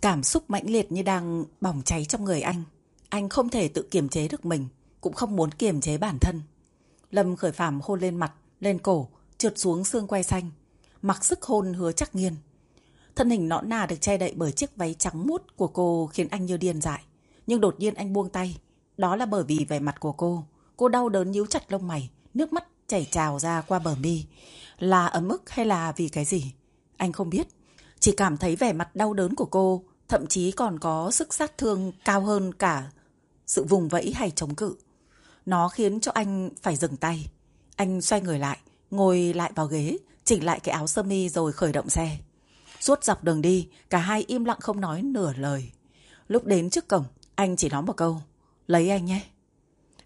Cảm xúc mãnh liệt như đang bỏng cháy trong người anh. Anh không thể tự kiềm chế được mình, cũng không muốn kiềm chế bản thân. Lâm khởi phàm hôn lên mặt, lên cổ, trượt xuống xương quay xanh. Mặc sức hôn hứa chắc nghiên. Thân hình nõn nà được che đậy bởi chiếc váy trắng mút của cô khiến anh như điên dại. Nhưng đột nhiên anh buông tay. Đó là bởi vì vẻ mặt của cô. Cô đau đớn nhíu chặt lông mày, nước mắt chảy trào ra qua bờ mi. Là ấm ức hay là vì cái gì? Anh không biết. Chỉ cảm thấy vẻ mặt đau đớn của cô thậm chí còn có sức sát thương cao hơn cả sự vùng vẫy hay chống cự. Nó khiến cho anh phải dừng tay. Anh xoay người lại, ngồi lại vào ghế, chỉnh lại cái áo sơ mi rồi khởi động xe. Suốt dọc đường đi, cả hai im lặng không nói nửa lời. Lúc đến trước cổng, anh chỉ nói một câu, lấy anh nhé.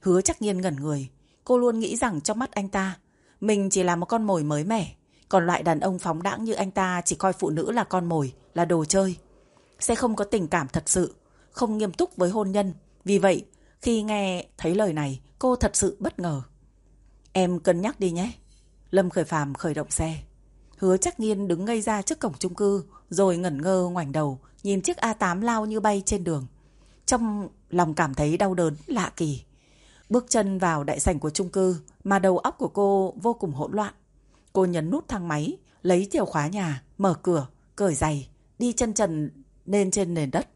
Hứa chắc nhiên ngẩn người, cô luôn nghĩ rằng trong mắt anh ta, mình chỉ là một con mồi mới mẻ. Còn loại đàn ông phóng đãng như anh ta chỉ coi phụ nữ là con mồi, là đồ chơi. Sẽ không có tình cảm thật sự, không nghiêm túc với hôn nhân. Vì vậy, khi nghe thấy lời này, cô thật sự bất ngờ. Em cân nhắc đi nhé. Lâm Khởi Phàm khởi động xe. Hứa chắc nghiên đứng ngây ra trước cổng chung cư, rồi ngẩn ngơ ngoảnh đầu, nhìn chiếc A8 lao như bay trên đường. Trong lòng cảm thấy đau đớn, lạ kỳ. Bước chân vào đại sảnh của chung cư, mà đầu óc của cô vô cùng hỗn loạn. Cô nhấn nút thang máy, lấy chìa khóa nhà, mở cửa, cởi giày, đi chân trần lên trên nền đất.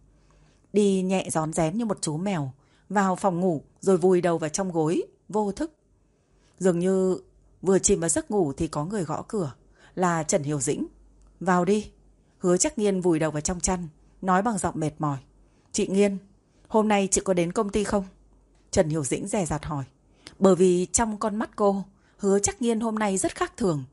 Đi nhẹ gión rén như một chú mèo, vào phòng ngủ rồi vùi đầu vào trong gối, vô thức. Dường như vừa chìm vào giấc ngủ thì có người gõ cửa, là Trần Hiểu Dĩnh. Vào đi. Hứa chắc Nghiên vùi đầu vào trong chăn, nói bằng giọng mệt mỏi. Chị Nghiên, hôm nay chị có đến công ty không? Trần Hiểu Dĩnh rè rạt hỏi. Bởi vì trong con mắt cô, hứa chắc Nghiên hôm nay rất khác thường.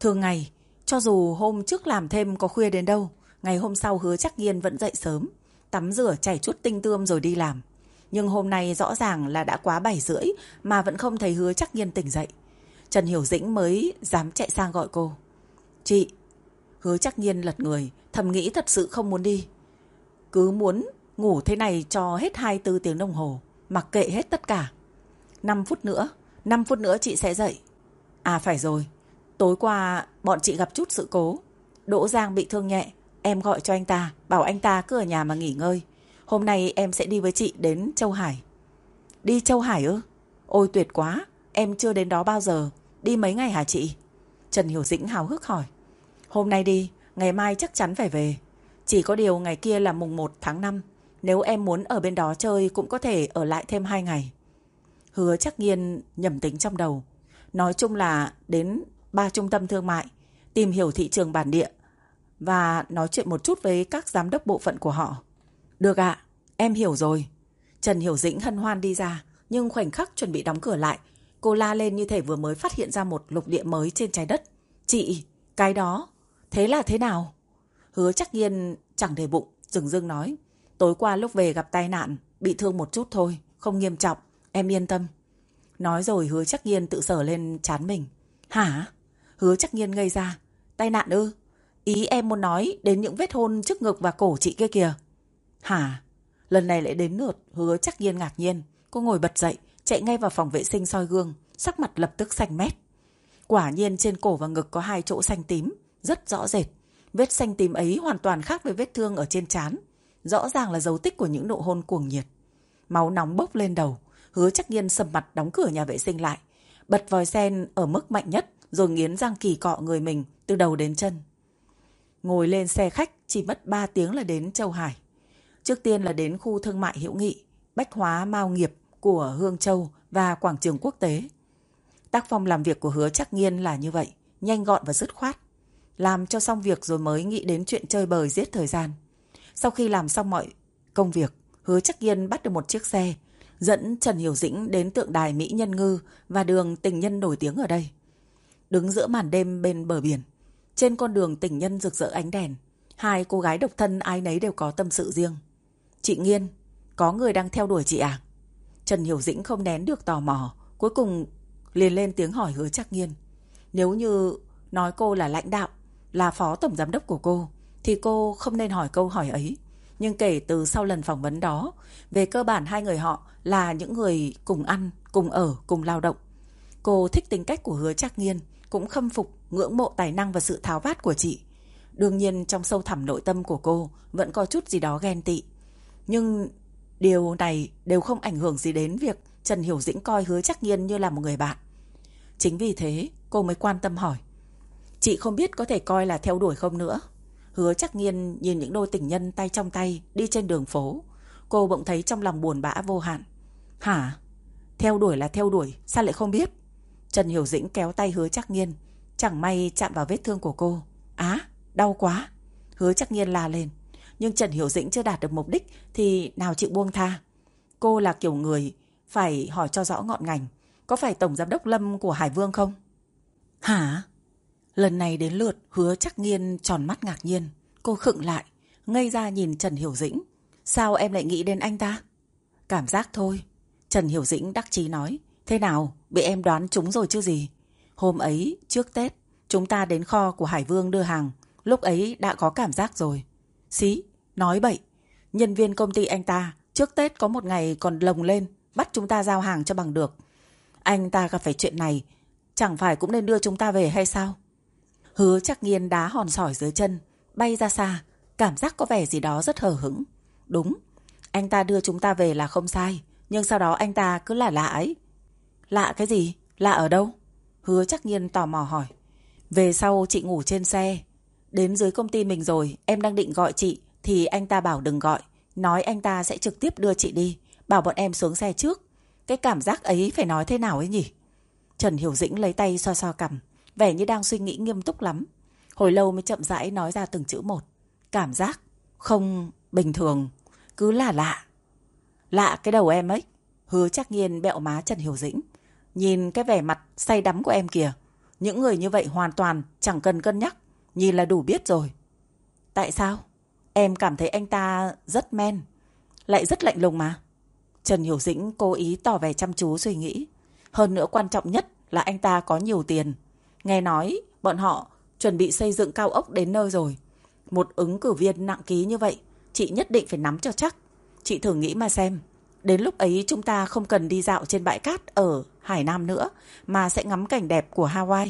Thường ngày, cho dù hôm trước làm thêm có khuya đến đâu, ngày hôm sau hứa chắc Nghiên vẫn dậy sớm, tắm rửa chảy chút tinh tươm rồi đi làm. Nhưng hôm nay rõ ràng là đã quá 7 rưỡi mà vẫn không thấy hứa chắc Nghiên tỉnh dậy. Trần Hiểu Dĩnh mới dám chạy sang gọi cô. Chị, hứa chắc Nghiên lật người, thầm nghĩ thật sự không muốn đi. Cứ muốn ngủ thế này cho hết 24 tiếng đồng hồ, mặc kệ hết tất cả. 5 phút nữa, 5 phút nữa chị sẽ dậy. À phải rồi, tối qua bọn chị gặp chút sự cố. Đỗ Giang bị thương nhẹ, em gọi cho anh ta, bảo anh ta cứ ở nhà mà nghỉ ngơi. Hôm nay em sẽ đi với chị đến Châu Hải. Đi Châu Hải ư? Ôi tuyệt quá, em chưa đến đó bao giờ. Đi mấy ngày hả chị? Trần Hiểu Dĩnh hào hức hỏi. Hôm nay đi, ngày mai chắc chắn phải về. Chỉ có điều ngày kia là mùng 1 tháng 5. Nếu em muốn ở bên đó chơi cũng có thể ở lại thêm 2 ngày. Hứa chắc nghiên nhầm tính trong đầu. Nói chung là đến ba trung tâm thương mại, tìm hiểu thị trường bản địa và nói chuyện một chút với các giám đốc bộ phận của họ. Được ạ, em hiểu rồi. Trần Hiểu Dĩnh hân hoan đi ra, nhưng khoảnh khắc chuẩn bị đóng cửa lại, cô la lên như thể vừa mới phát hiện ra một lục địa mới trên trái đất. Chị, cái đó, thế là thế nào? Hứa chắc nhiên chẳng để bụng, dừng dưng nói. Tối qua lúc về gặp tai nạn, bị thương một chút thôi, không nghiêm trọng, em yên tâm. Nói rồi hứa chắc nghiên tự sở lên chán mình. Hả? Hứa chắc nghiên ngây ra. Tai nạn ư? Ý em muốn nói đến những vết hôn trước ngực và cổ chị kia kìa. Hả? Lần này lại đến lượt hứa chắc nghiên ngạc nhiên. Cô ngồi bật dậy, chạy ngay vào phòng vệ sinh soi gương, sắc mặt lập tức xanh mét. Quả nhiên trên cổ và ngực có hai chỗ xanh tím, rất rõ rệt. Vết xanh tím ấy hoàn toàn khác với vết thương ở trên trán. Rõ ràng là dấu tích của những nụ hôn cuồng nhiệt. Máu nóng bốc lên đầu, hứa chắc nhiên sầm mặt đóng cửa nhà vệ sinh lại. Bật vòi sen ở mức mạnh nhất, rồi nghiến răng kỳ cọ người mình từ đầu đến chân. Ngồi lên xe khách chỉ mất 3 tiếng là đến Châu Hải. Trước tiên là đến khu thương mại hữu nghị, bách hóa mao nghiệp của Hương Châu và quảng trường quốc tế. Tác phong làm việc của hứa chắc nghiên là như vậy, nhanh gọn và dứt khoát. Làm cho xong việc rồi mới nghĩ đến chuyện chơi bời giết thời gian. Sau khi làm xong mọi công việc, hứa chắc nghiên bắt được một chiếc xe, dẫn Trần Hiểu Dĩnh đến tượng đài Mỹ Nhân Ngư và đường tình nhân nổi tiếng ở đây. Đứng giữa màn đêm bên bờ biển, trên con đường tình nhân rực rỡ ánh đèn, hai cô gái độc thân ai nấy đều có tâm sự riêng. Chị Nghiên, có người đang theo đuổi chị à? Trần Hiểu Dĩnh không nén được tò mò, cuối cùng liền lên tiếng hỏi hứa chắc nghiên. Nếu như nói cô là lãnh đạo, là phó tổng giám đốc của cô, thì cô không nên hỏi câu hỏi ấy. Nhưng kể từ sau lần phỏng vấn đó, về cơ bản hai người họ là những người cùng ăn, cùng ở, cùng lao động. Cô thích tính cách của hứa Trác nghiên, cũng khâm phục, ngưỡng mộ tài năng và sự tháo vát của chị. Đương nhiên trong sâu thẳm nội tâm của cô vẫn có chút gì đó ghen tị. Nhưng điều này đều không ảnh hưởng gì đến việc Trần Hiểu Dĩnh coi hứa Trác nghiên như là một người bạn. Chính vì thế cô mới quan tâm hỏi. Chị không biết có thể coi là theo đuổi không nữa. Hứa chắc nghiên nhìn những đôi tình nhân tay trong tay đi trên đường phố. Cô bỗng thấy trong lòng buồn bã vô hạn. Hả? Theo đuổi là theo đuổi, sao lại không biết? Trần Hiểu Dĩnh kéo tay hứa chắc nghiên. Chẳng may chạm vào vết thương của cô. Á, đau quá. Hứa chắc nghiên la lên. Nhưng Trần Hiểu Dĩnh chưa đạt được mục đích thì nào chịu buông tha. Cô là kiểu người phải hỏi cho rõ ngọn ngành. Có phải Tổng Giám đốc Lâm của Hải Vương không? Hả? Lần này đến lượt hứa chắc nghiên tròn mắt ngạc nhiên. Cô khựng lại, ngây ra nhìn Trần Hiểu Dĩnh. Sao em lại nghĩ đến anh ta? Cảm giác thôi. Trần Hiểu Dĩnh đắc chí nói. Thế nào, bị em đoán trúng rồi chứ gì? Hôm ấy, trước Tết, chúng ta đến kho của Hải Vương đưa hàng. Lúc ấy đã có cảm giác rồi. Xí, nói bậy. Nhân viên công ty anh ta, trước Tết có một ngày còn lồng lên, bắt chúng ta giao hàng cho bằng được. Anh ta gặp phải chuyện này, chẳng phải cũng nên đưa chúng ta về hay sao? Hứa chắc nghiên đá hòn sỏi dưới chân, bay ra xa, cảm giác có vẻ gì đó rất hờ hững. Đúng, anh ta đưa chúng ta về là không sai, nhưng sau đó anh ta cứ là lạ ấy. Lạ cái gì? Lạ ở đâu? Hứa chắc nghiên tò mò hỏi. Về sau chị ngủ trên xe. Đến dưới công ty mình rồi, em đang định gọi chị, thì anh ta bảo đừng gọi. Nói anh ta sẽ trực tiếp đưa chị đi, bảo bọn em xuống xe trước. Cái cảm giác ấy phải nói thế nào ấy nhỉ? Trần Hiểu Dĩnh lấy tay xoa xoa cằm, vẻ như đang suy nghĩ nghiêm túc lắm. Hồi lâu mới chậm rãi nói ra từng chữ một. Cảm giác không bình thường, cứ là lạ. Lạ cái đầu em ấy. Hứa chắc nhiên bẹo má Trần Hiểu Dĩnh. Nhìn cái vẻ mặt say đắm của em kìa. Những người như vậy hoàn toàn chẳng cần cân nhắc. Nhìn là đủ biết rồi. Tại sao? Em cảm thấy anh ta rất men. Lại rất lạnh lùng mà. Trần Hiểu Dĩnh cố ý tỏ vẻ chăm chú suy nghĩ. Hơn nữa quan trọng nhất là anh ta có nhiều tiền. Nghe nói bọn họ chuẩn bị xây dựng cao ốc đến nơi rồi. Một ứng cử viên nặng ký như vậy, chị nhất định phải nắm cho chắc. Chị thử nghĩ mà xem. Đến lúc ấy chúng ta không cần đi dạo trên bãi cát ở Hải Nam nữa, mà sẽ ngắm cảnh đẹp của Hawaii.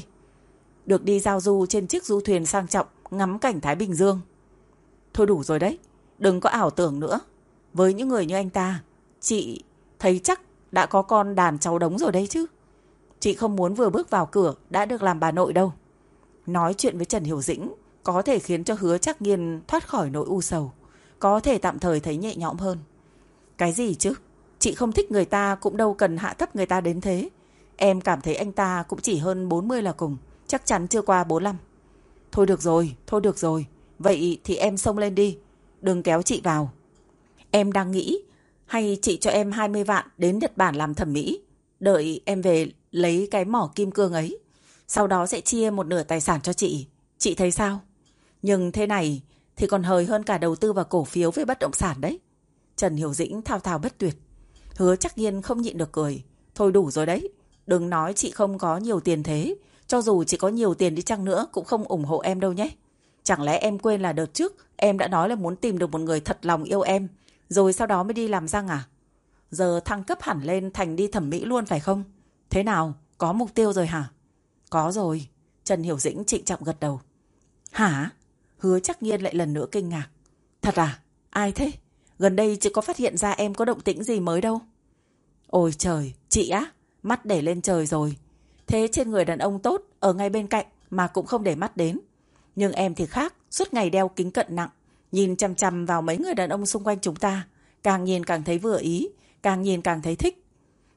Được đi giao du trên chiếc du thuyền sang trọng, ngắm cảnh Thái Bình Dương. Thôi đủ rồi đấy, đừng có ảo tưởng nữa. Với những người như anh ta, chị thấy chắc đã có con đàn cháu đống rồi đấy chứ. Chị không muốn vừa bước vào cửa đã được làm bà nội đâu. Nói chuyện với Trần Hiểu Dĩnh có thể khiến cho hứa chắc nghiên thoát khỏi nỗi u sầu. Có thể tạm thời thấy nhẹ nhõm hơn. Cái gì chứ? Chị không thích người ta cũng đâu cần hạ thấp người ta đến thế. Em cảm thấy anh ta cũng chỉ hơn 40 là cùng. Chắc chắn chưa qua 45. Thôi được rồi, thôi được rồi. Vậy thì em xông lên đi. Đừng kéo chị vào. Em đang nghĩ hay chị cho em 20 vạn đến Nhật Bản làm thẩm mỹ. Đợi em về lấy cái mỏ kim cương ấy. Sau đó sẽ chia một nửa tài sản cho chị. Chị thấy sao? Nhưng thế này thì còn hời hơn cả đầu tư vào cổ phiếu với bất động sản đấy. Trần Hiểu Dĩnh thao thao bất tuyệt. Hứa chắc nhiên không nhịn được cười. Thôi đủ rồi đấy. Đừng nói chị không có nhiều tiền thế. Cho dù chị có nhiều tiền đi chăng nữa cũng không ủng hộ em đâu nhé. Chẳng lẽ em quên là đợt trước em đã nói là muốn tìm được một người thật lòng yêu em. Rồi sau đó mới đi làm răng à? Giờ thăng cấp hẳn lên thành đi thẩm mỹ luôn phải không? Thế nào? Có mục tiêu rồi hả? Có rồi. Trần Hiểu Dĩnh trịnh trọng gật đầu. Hả? Hứa chắc nhiên lại lần nữa kinh ngạc. Thật à? Ai thế? Gần đây chưa có phát hiện ra em có động tĩnh gì mới đâu. Ôi trời, chị á, mắt để lên trời rồi. Thế trên người đàn ông tốt, ở ngay bên cạnh mà cũng không để mắt đến. Nhưng em thì khác, suốt ngày đeo kính cận nặng, nhìn chăm chăm vào mấy người đàn ông xung quanh chúng ta. Càng nhìn càng thấy vừa ý, càng nhìn càng thấy thích.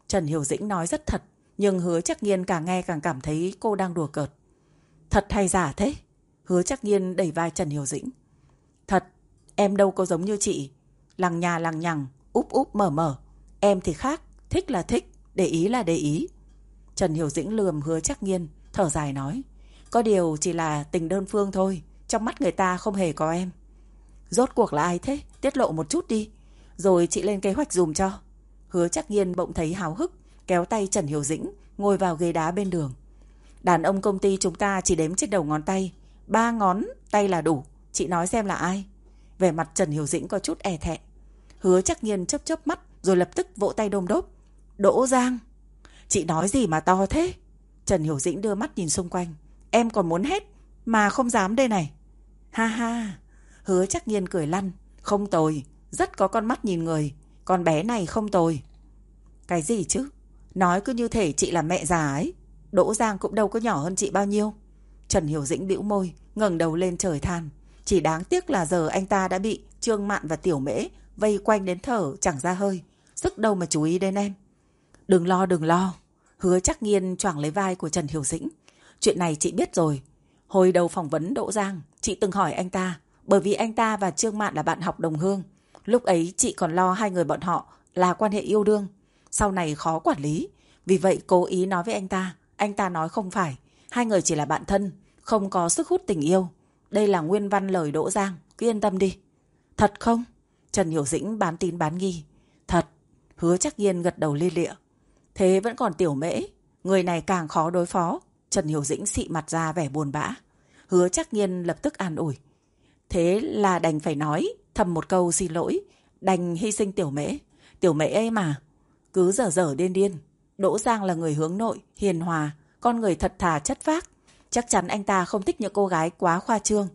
Trần Hiểu Dĩnh nói rất thật, nhưng hứa chắc nhiên càng nghe càng cảm thấy cô đang đùa cợt. Thật hay giả thế? Hứa chắc nhiên đẩy vai Trần Hiểu Dĩnh. Thật, em đâu có giống như chị. Lằng nhà lằng nhằng, úp úp mở mở. Em thì khác, thích là thích, để ý là để ý. Trần Hiểu Dĩnh lườm hứa chắc nhiên, thở dài nói. Có điều chỉ là tình đơn phương thôi, trong mắt người ta không hề có em. Rốt cuộc là ai thế? Tiết lộ một chút đi. Rồi chị lên kế hoạch dùm cho. Hứa chắc nhiên bỗng thấy háo hức, kéo tay Trần Hiểu Dĩnh, ngồi vào ghế đá bên đường. Đàn ông công ty chúng ta chỉ đếm trên đầu ngón tay. Ba ngón tay là đủ. Chị nói xem là ai? Về mặt Trần Hiểu Dĩnh có chút e thẹn. Hứa chắc nhiên chớp chớp mắt rồi lập tức vỗ tay đôm đốp. Đỗ Giang! Chị nói gì mà to thế? Trần Hiểu Dĩnh đưa mắt nhìn xung quanh. Em còn muốn hết mà không dám đây này. Ha ha! Hứa chắc nhiên cười lăn. Không tồi, rất có con mắt nhìn người. Con bé này không tồi. Cái gì chứ? Nói cứ như thể chị là mẹ già ấy. Đỗ Giang cũng đâu có nhỏ hơn chị bao nhiêu. Trần Hiểu Dĩnh bĩu môi, ngẩng đầu lên trời than. Chỉ đáng tiếc là giờ anh ta đã bị Trương Mạn và Tiểu Mễ vây quanh đến thở chẳng ra hơi. Sức đâu mà chú ý đến em. Đừng lo đừng lo. Hứa chắc nghiên choảng lấy vai của Trần Hiểu Dĩnh. Chuyện này chị biết rồi. Hồi đầu phỏng vấn Đỗ Giang, chị từng hỏi anh ta. Bởi vì anh ta và Trương Mạn là bạn học đồng hương. Lúc ấy chị còn lo hai người bọn họ là quan hệ yêu đương. Sau này khó quản lý. Vì vậy cố ý nói với anh ta. Anh ta nói không phải. Hai người chỉ là bạn thân, không có sức hút tình yêu. Đây là nguyên văn lời Đỗ Giang, cứ yên tâm đi. Thật không? Trần Hiểu Dĩnh bán tín bán nghi. Thật, hứa chắc nhiên gật đầu lia lịa. Thế vẫn còn tiểu mễ, người này càng khó đối phó. Trần Hiểu Dĩnh xị mặt ra vẻ buồn bã. Hứa chắc nhiên lập tức an ủi. Thế là đành phải nói, thầm một câu xin lỗi, đành hy sinh tiểu mễ. Tiểu mễ ấy mà, cứ dở dở điên điên. Đỗ Giang là người hướng nội, hiền hòa, con người thật thà chất phác. Chắc chắn anh ta không thích những cô gái quá khoa trương.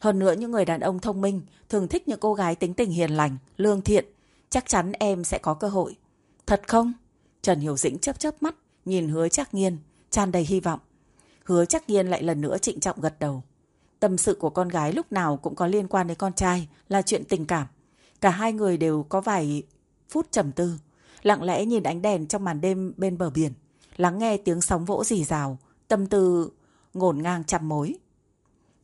Hơn nữa những người đàn ông thông minh thường thích những cô gái tính tình hiền lành, lương thiện. Chắc chắn em sẽ có cơ hội. Thật không? Trần Hiểu Dĩnh chớp chớp mắt, nhìn hứa chắc nghiên, tràn đầy hy vọng. Hứa chắc nghiên lại lần nữa trịnh trọng gật đầu. Tâm sự của con gái lúc nào cũng có liên quan đến con trai là chuyện tình cảm. Cả hai người đều có vài phút trầm tư, lặng lẽ nhìn ánh đèn trong màn đêm bên bờ biển, lắng nghe tiếng sóng vỗ rì rào, tâm tư ngổn ngang trăm mối.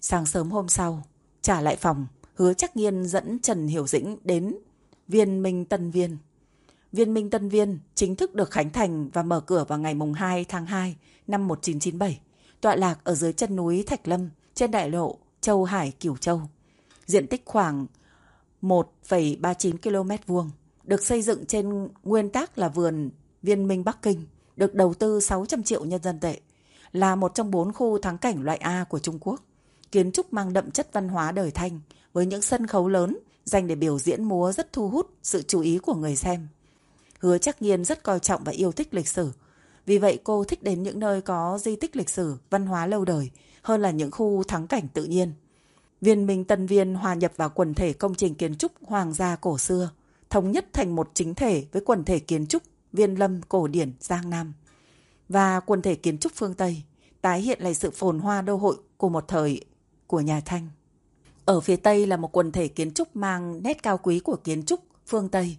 Sáng sớm hôm sau, trả lại phòng, hứa chắc nghiên dẫn Trần Hiểu Dĩnh đến Viên Minh Tân Viên. Viên Minh Tân Viên chính thức được khánh thành và mở cửa vào ngày 2 tháng 2 năm 1997, tọa lạc ở dưới chân núi Thạch Lâm, trên đại lộ Châu Hải Cửu Châu. Diện tích khoảng 1,39 km vuông, được xây dựng trên nguyên tắc là vườn Viên Minh Bắc Kinh, được đầu tư 600 triệu nhân dân tệ, là một trong bốn khu thắng cảnh loại A của Trung Quốc. Kiến trúc mang đậm chất văn hóa đời Thanh, với những sân khấu lớn dành để biểu diễn múa rất thu hút sự chú ý của người xem. Hứa chắc nhiên rất coi trọng và yêu thích lịch sử. Vì vậy cô thích đến những nơi có di tích lịch sử, văn hóa lâu đời hơn là những khu thắng cảnh tự nhiên. Viên Minh Tân Viên hòa nhập vào quần thể công trình kiến trúc hoàng gia cổ xưa, thống nhất thành một chính thể với quần thể kiến trúc Viên Lâm cổ điển Giang Nam và quần thể kiến trúc phương Tây, tái hiện lại sự phồn hoa đô hội của một thời của nhà Thanh. Ở phía Tây là một quần thể kiến trúc mang nét cao quý của kiến trúc phương Tây.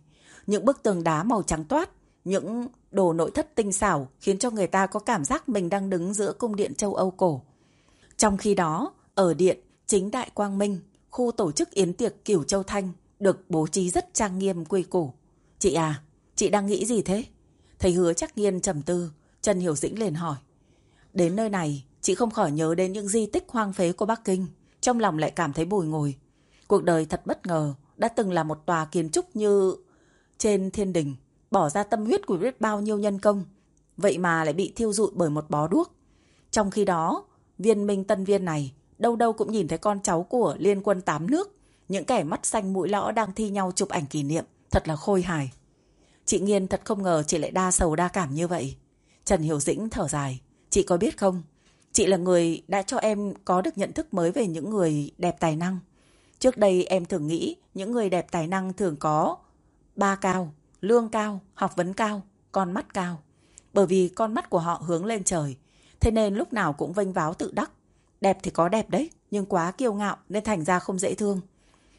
Những bức tường đá màu trắng toát, những đồ nội thất tinh xảo khiến cho người ta có cảm giác mình đang đứng giữa cung điện châu Âu cổ. Trong khi đó, ở điện chính Đại Quang Minh, khu tổ chức yến tiệc Cửu Châu Thanh được bố trí rất trang nghiêm quy củ. Chị à, chị đang nghĩ gì thế? Thầy hứa chắc nghiên trầm tư, Trần Hiểu Dĩnh liền hỏi. Đến nơi này, chị không khỏi nhớ đến những di tích hoang phế của Bắc Kinh. Trong lòng lại cảm thấy bồi ngồi. Cuộc đời thật bất ngờ, đã từng là một tòa kiến trúc như trên thiên đình, bỏ ra tâm huyết của biết bao nhiêu nhân công. Vậy mà lại bị thiêu rụi bởi một bó đuốc. Trong khi đó, viên minh tân viên này, đâu đâu cũng nhìn thấy con cháu của liên quân tám nước. Những kẻ mắt xanh mũi lõ đang thi nhau chụp ảnh kỷ niệm, thật là khôi hài. Chị Nghiên thật không ngờ chị lại đa sầu đa cảm như vậy. Trần Hiểu Dĩnh thở dài. Chị có biết không, chị là người đã cho em có được nhận thức mới về những người đẹp tài năng. Trước đây em thường nghĩ những người đẹp tài năng thường có ba cao, lương cao, học vấn cao, con mắt cao. Bởi vì con mắt của họ hướng lên trời. Thế nên lúc nào cũng vênh váo tự đắc. Đẹp thì có đẹp đấy, nhưng quá kiêu ngạo nên thành ra không dễ thương.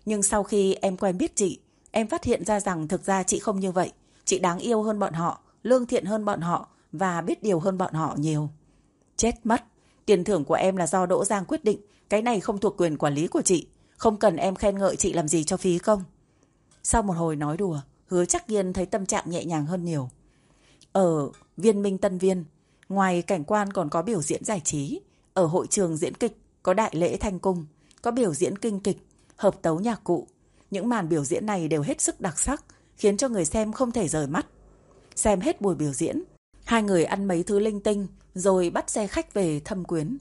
Nhưng sau khi em quen biết chị, em phát hiện ra rằng thực ra chị không như vậy. Chị đáng yêu hơn bọn họ, lương thiện hơn bọn họ và biết điều hơn bọn họ nhiều. Chết mất. Tiền thưởng của em là do Đỗ Giang quyết định. Cái này không thuộc quyền quản lý của chị. Không cần em khen ngợi chị làm gì cho phí công. Sau một hồi nói đùa, hứa chắc Nghiên thấy tâm trạng nhẹ nhàng hơn nhiều. Ở Viên Minh Tân Viên, ngoài cảnh quan còn có biểu diễn giải trí. Ở hội trường diễn kịch có đại lễ thanh cung, có biểu diễn kinh kịch, hợp tấu nhạc cụ. Những màn biểu diễn này đều hết sức đặc sắc, khiến cho người xem không thể rời mắt. Xem hết buổi biểu diễn, hai người ăn mấy thứ linh tinh rồi bắt xe khách về thâm quyến.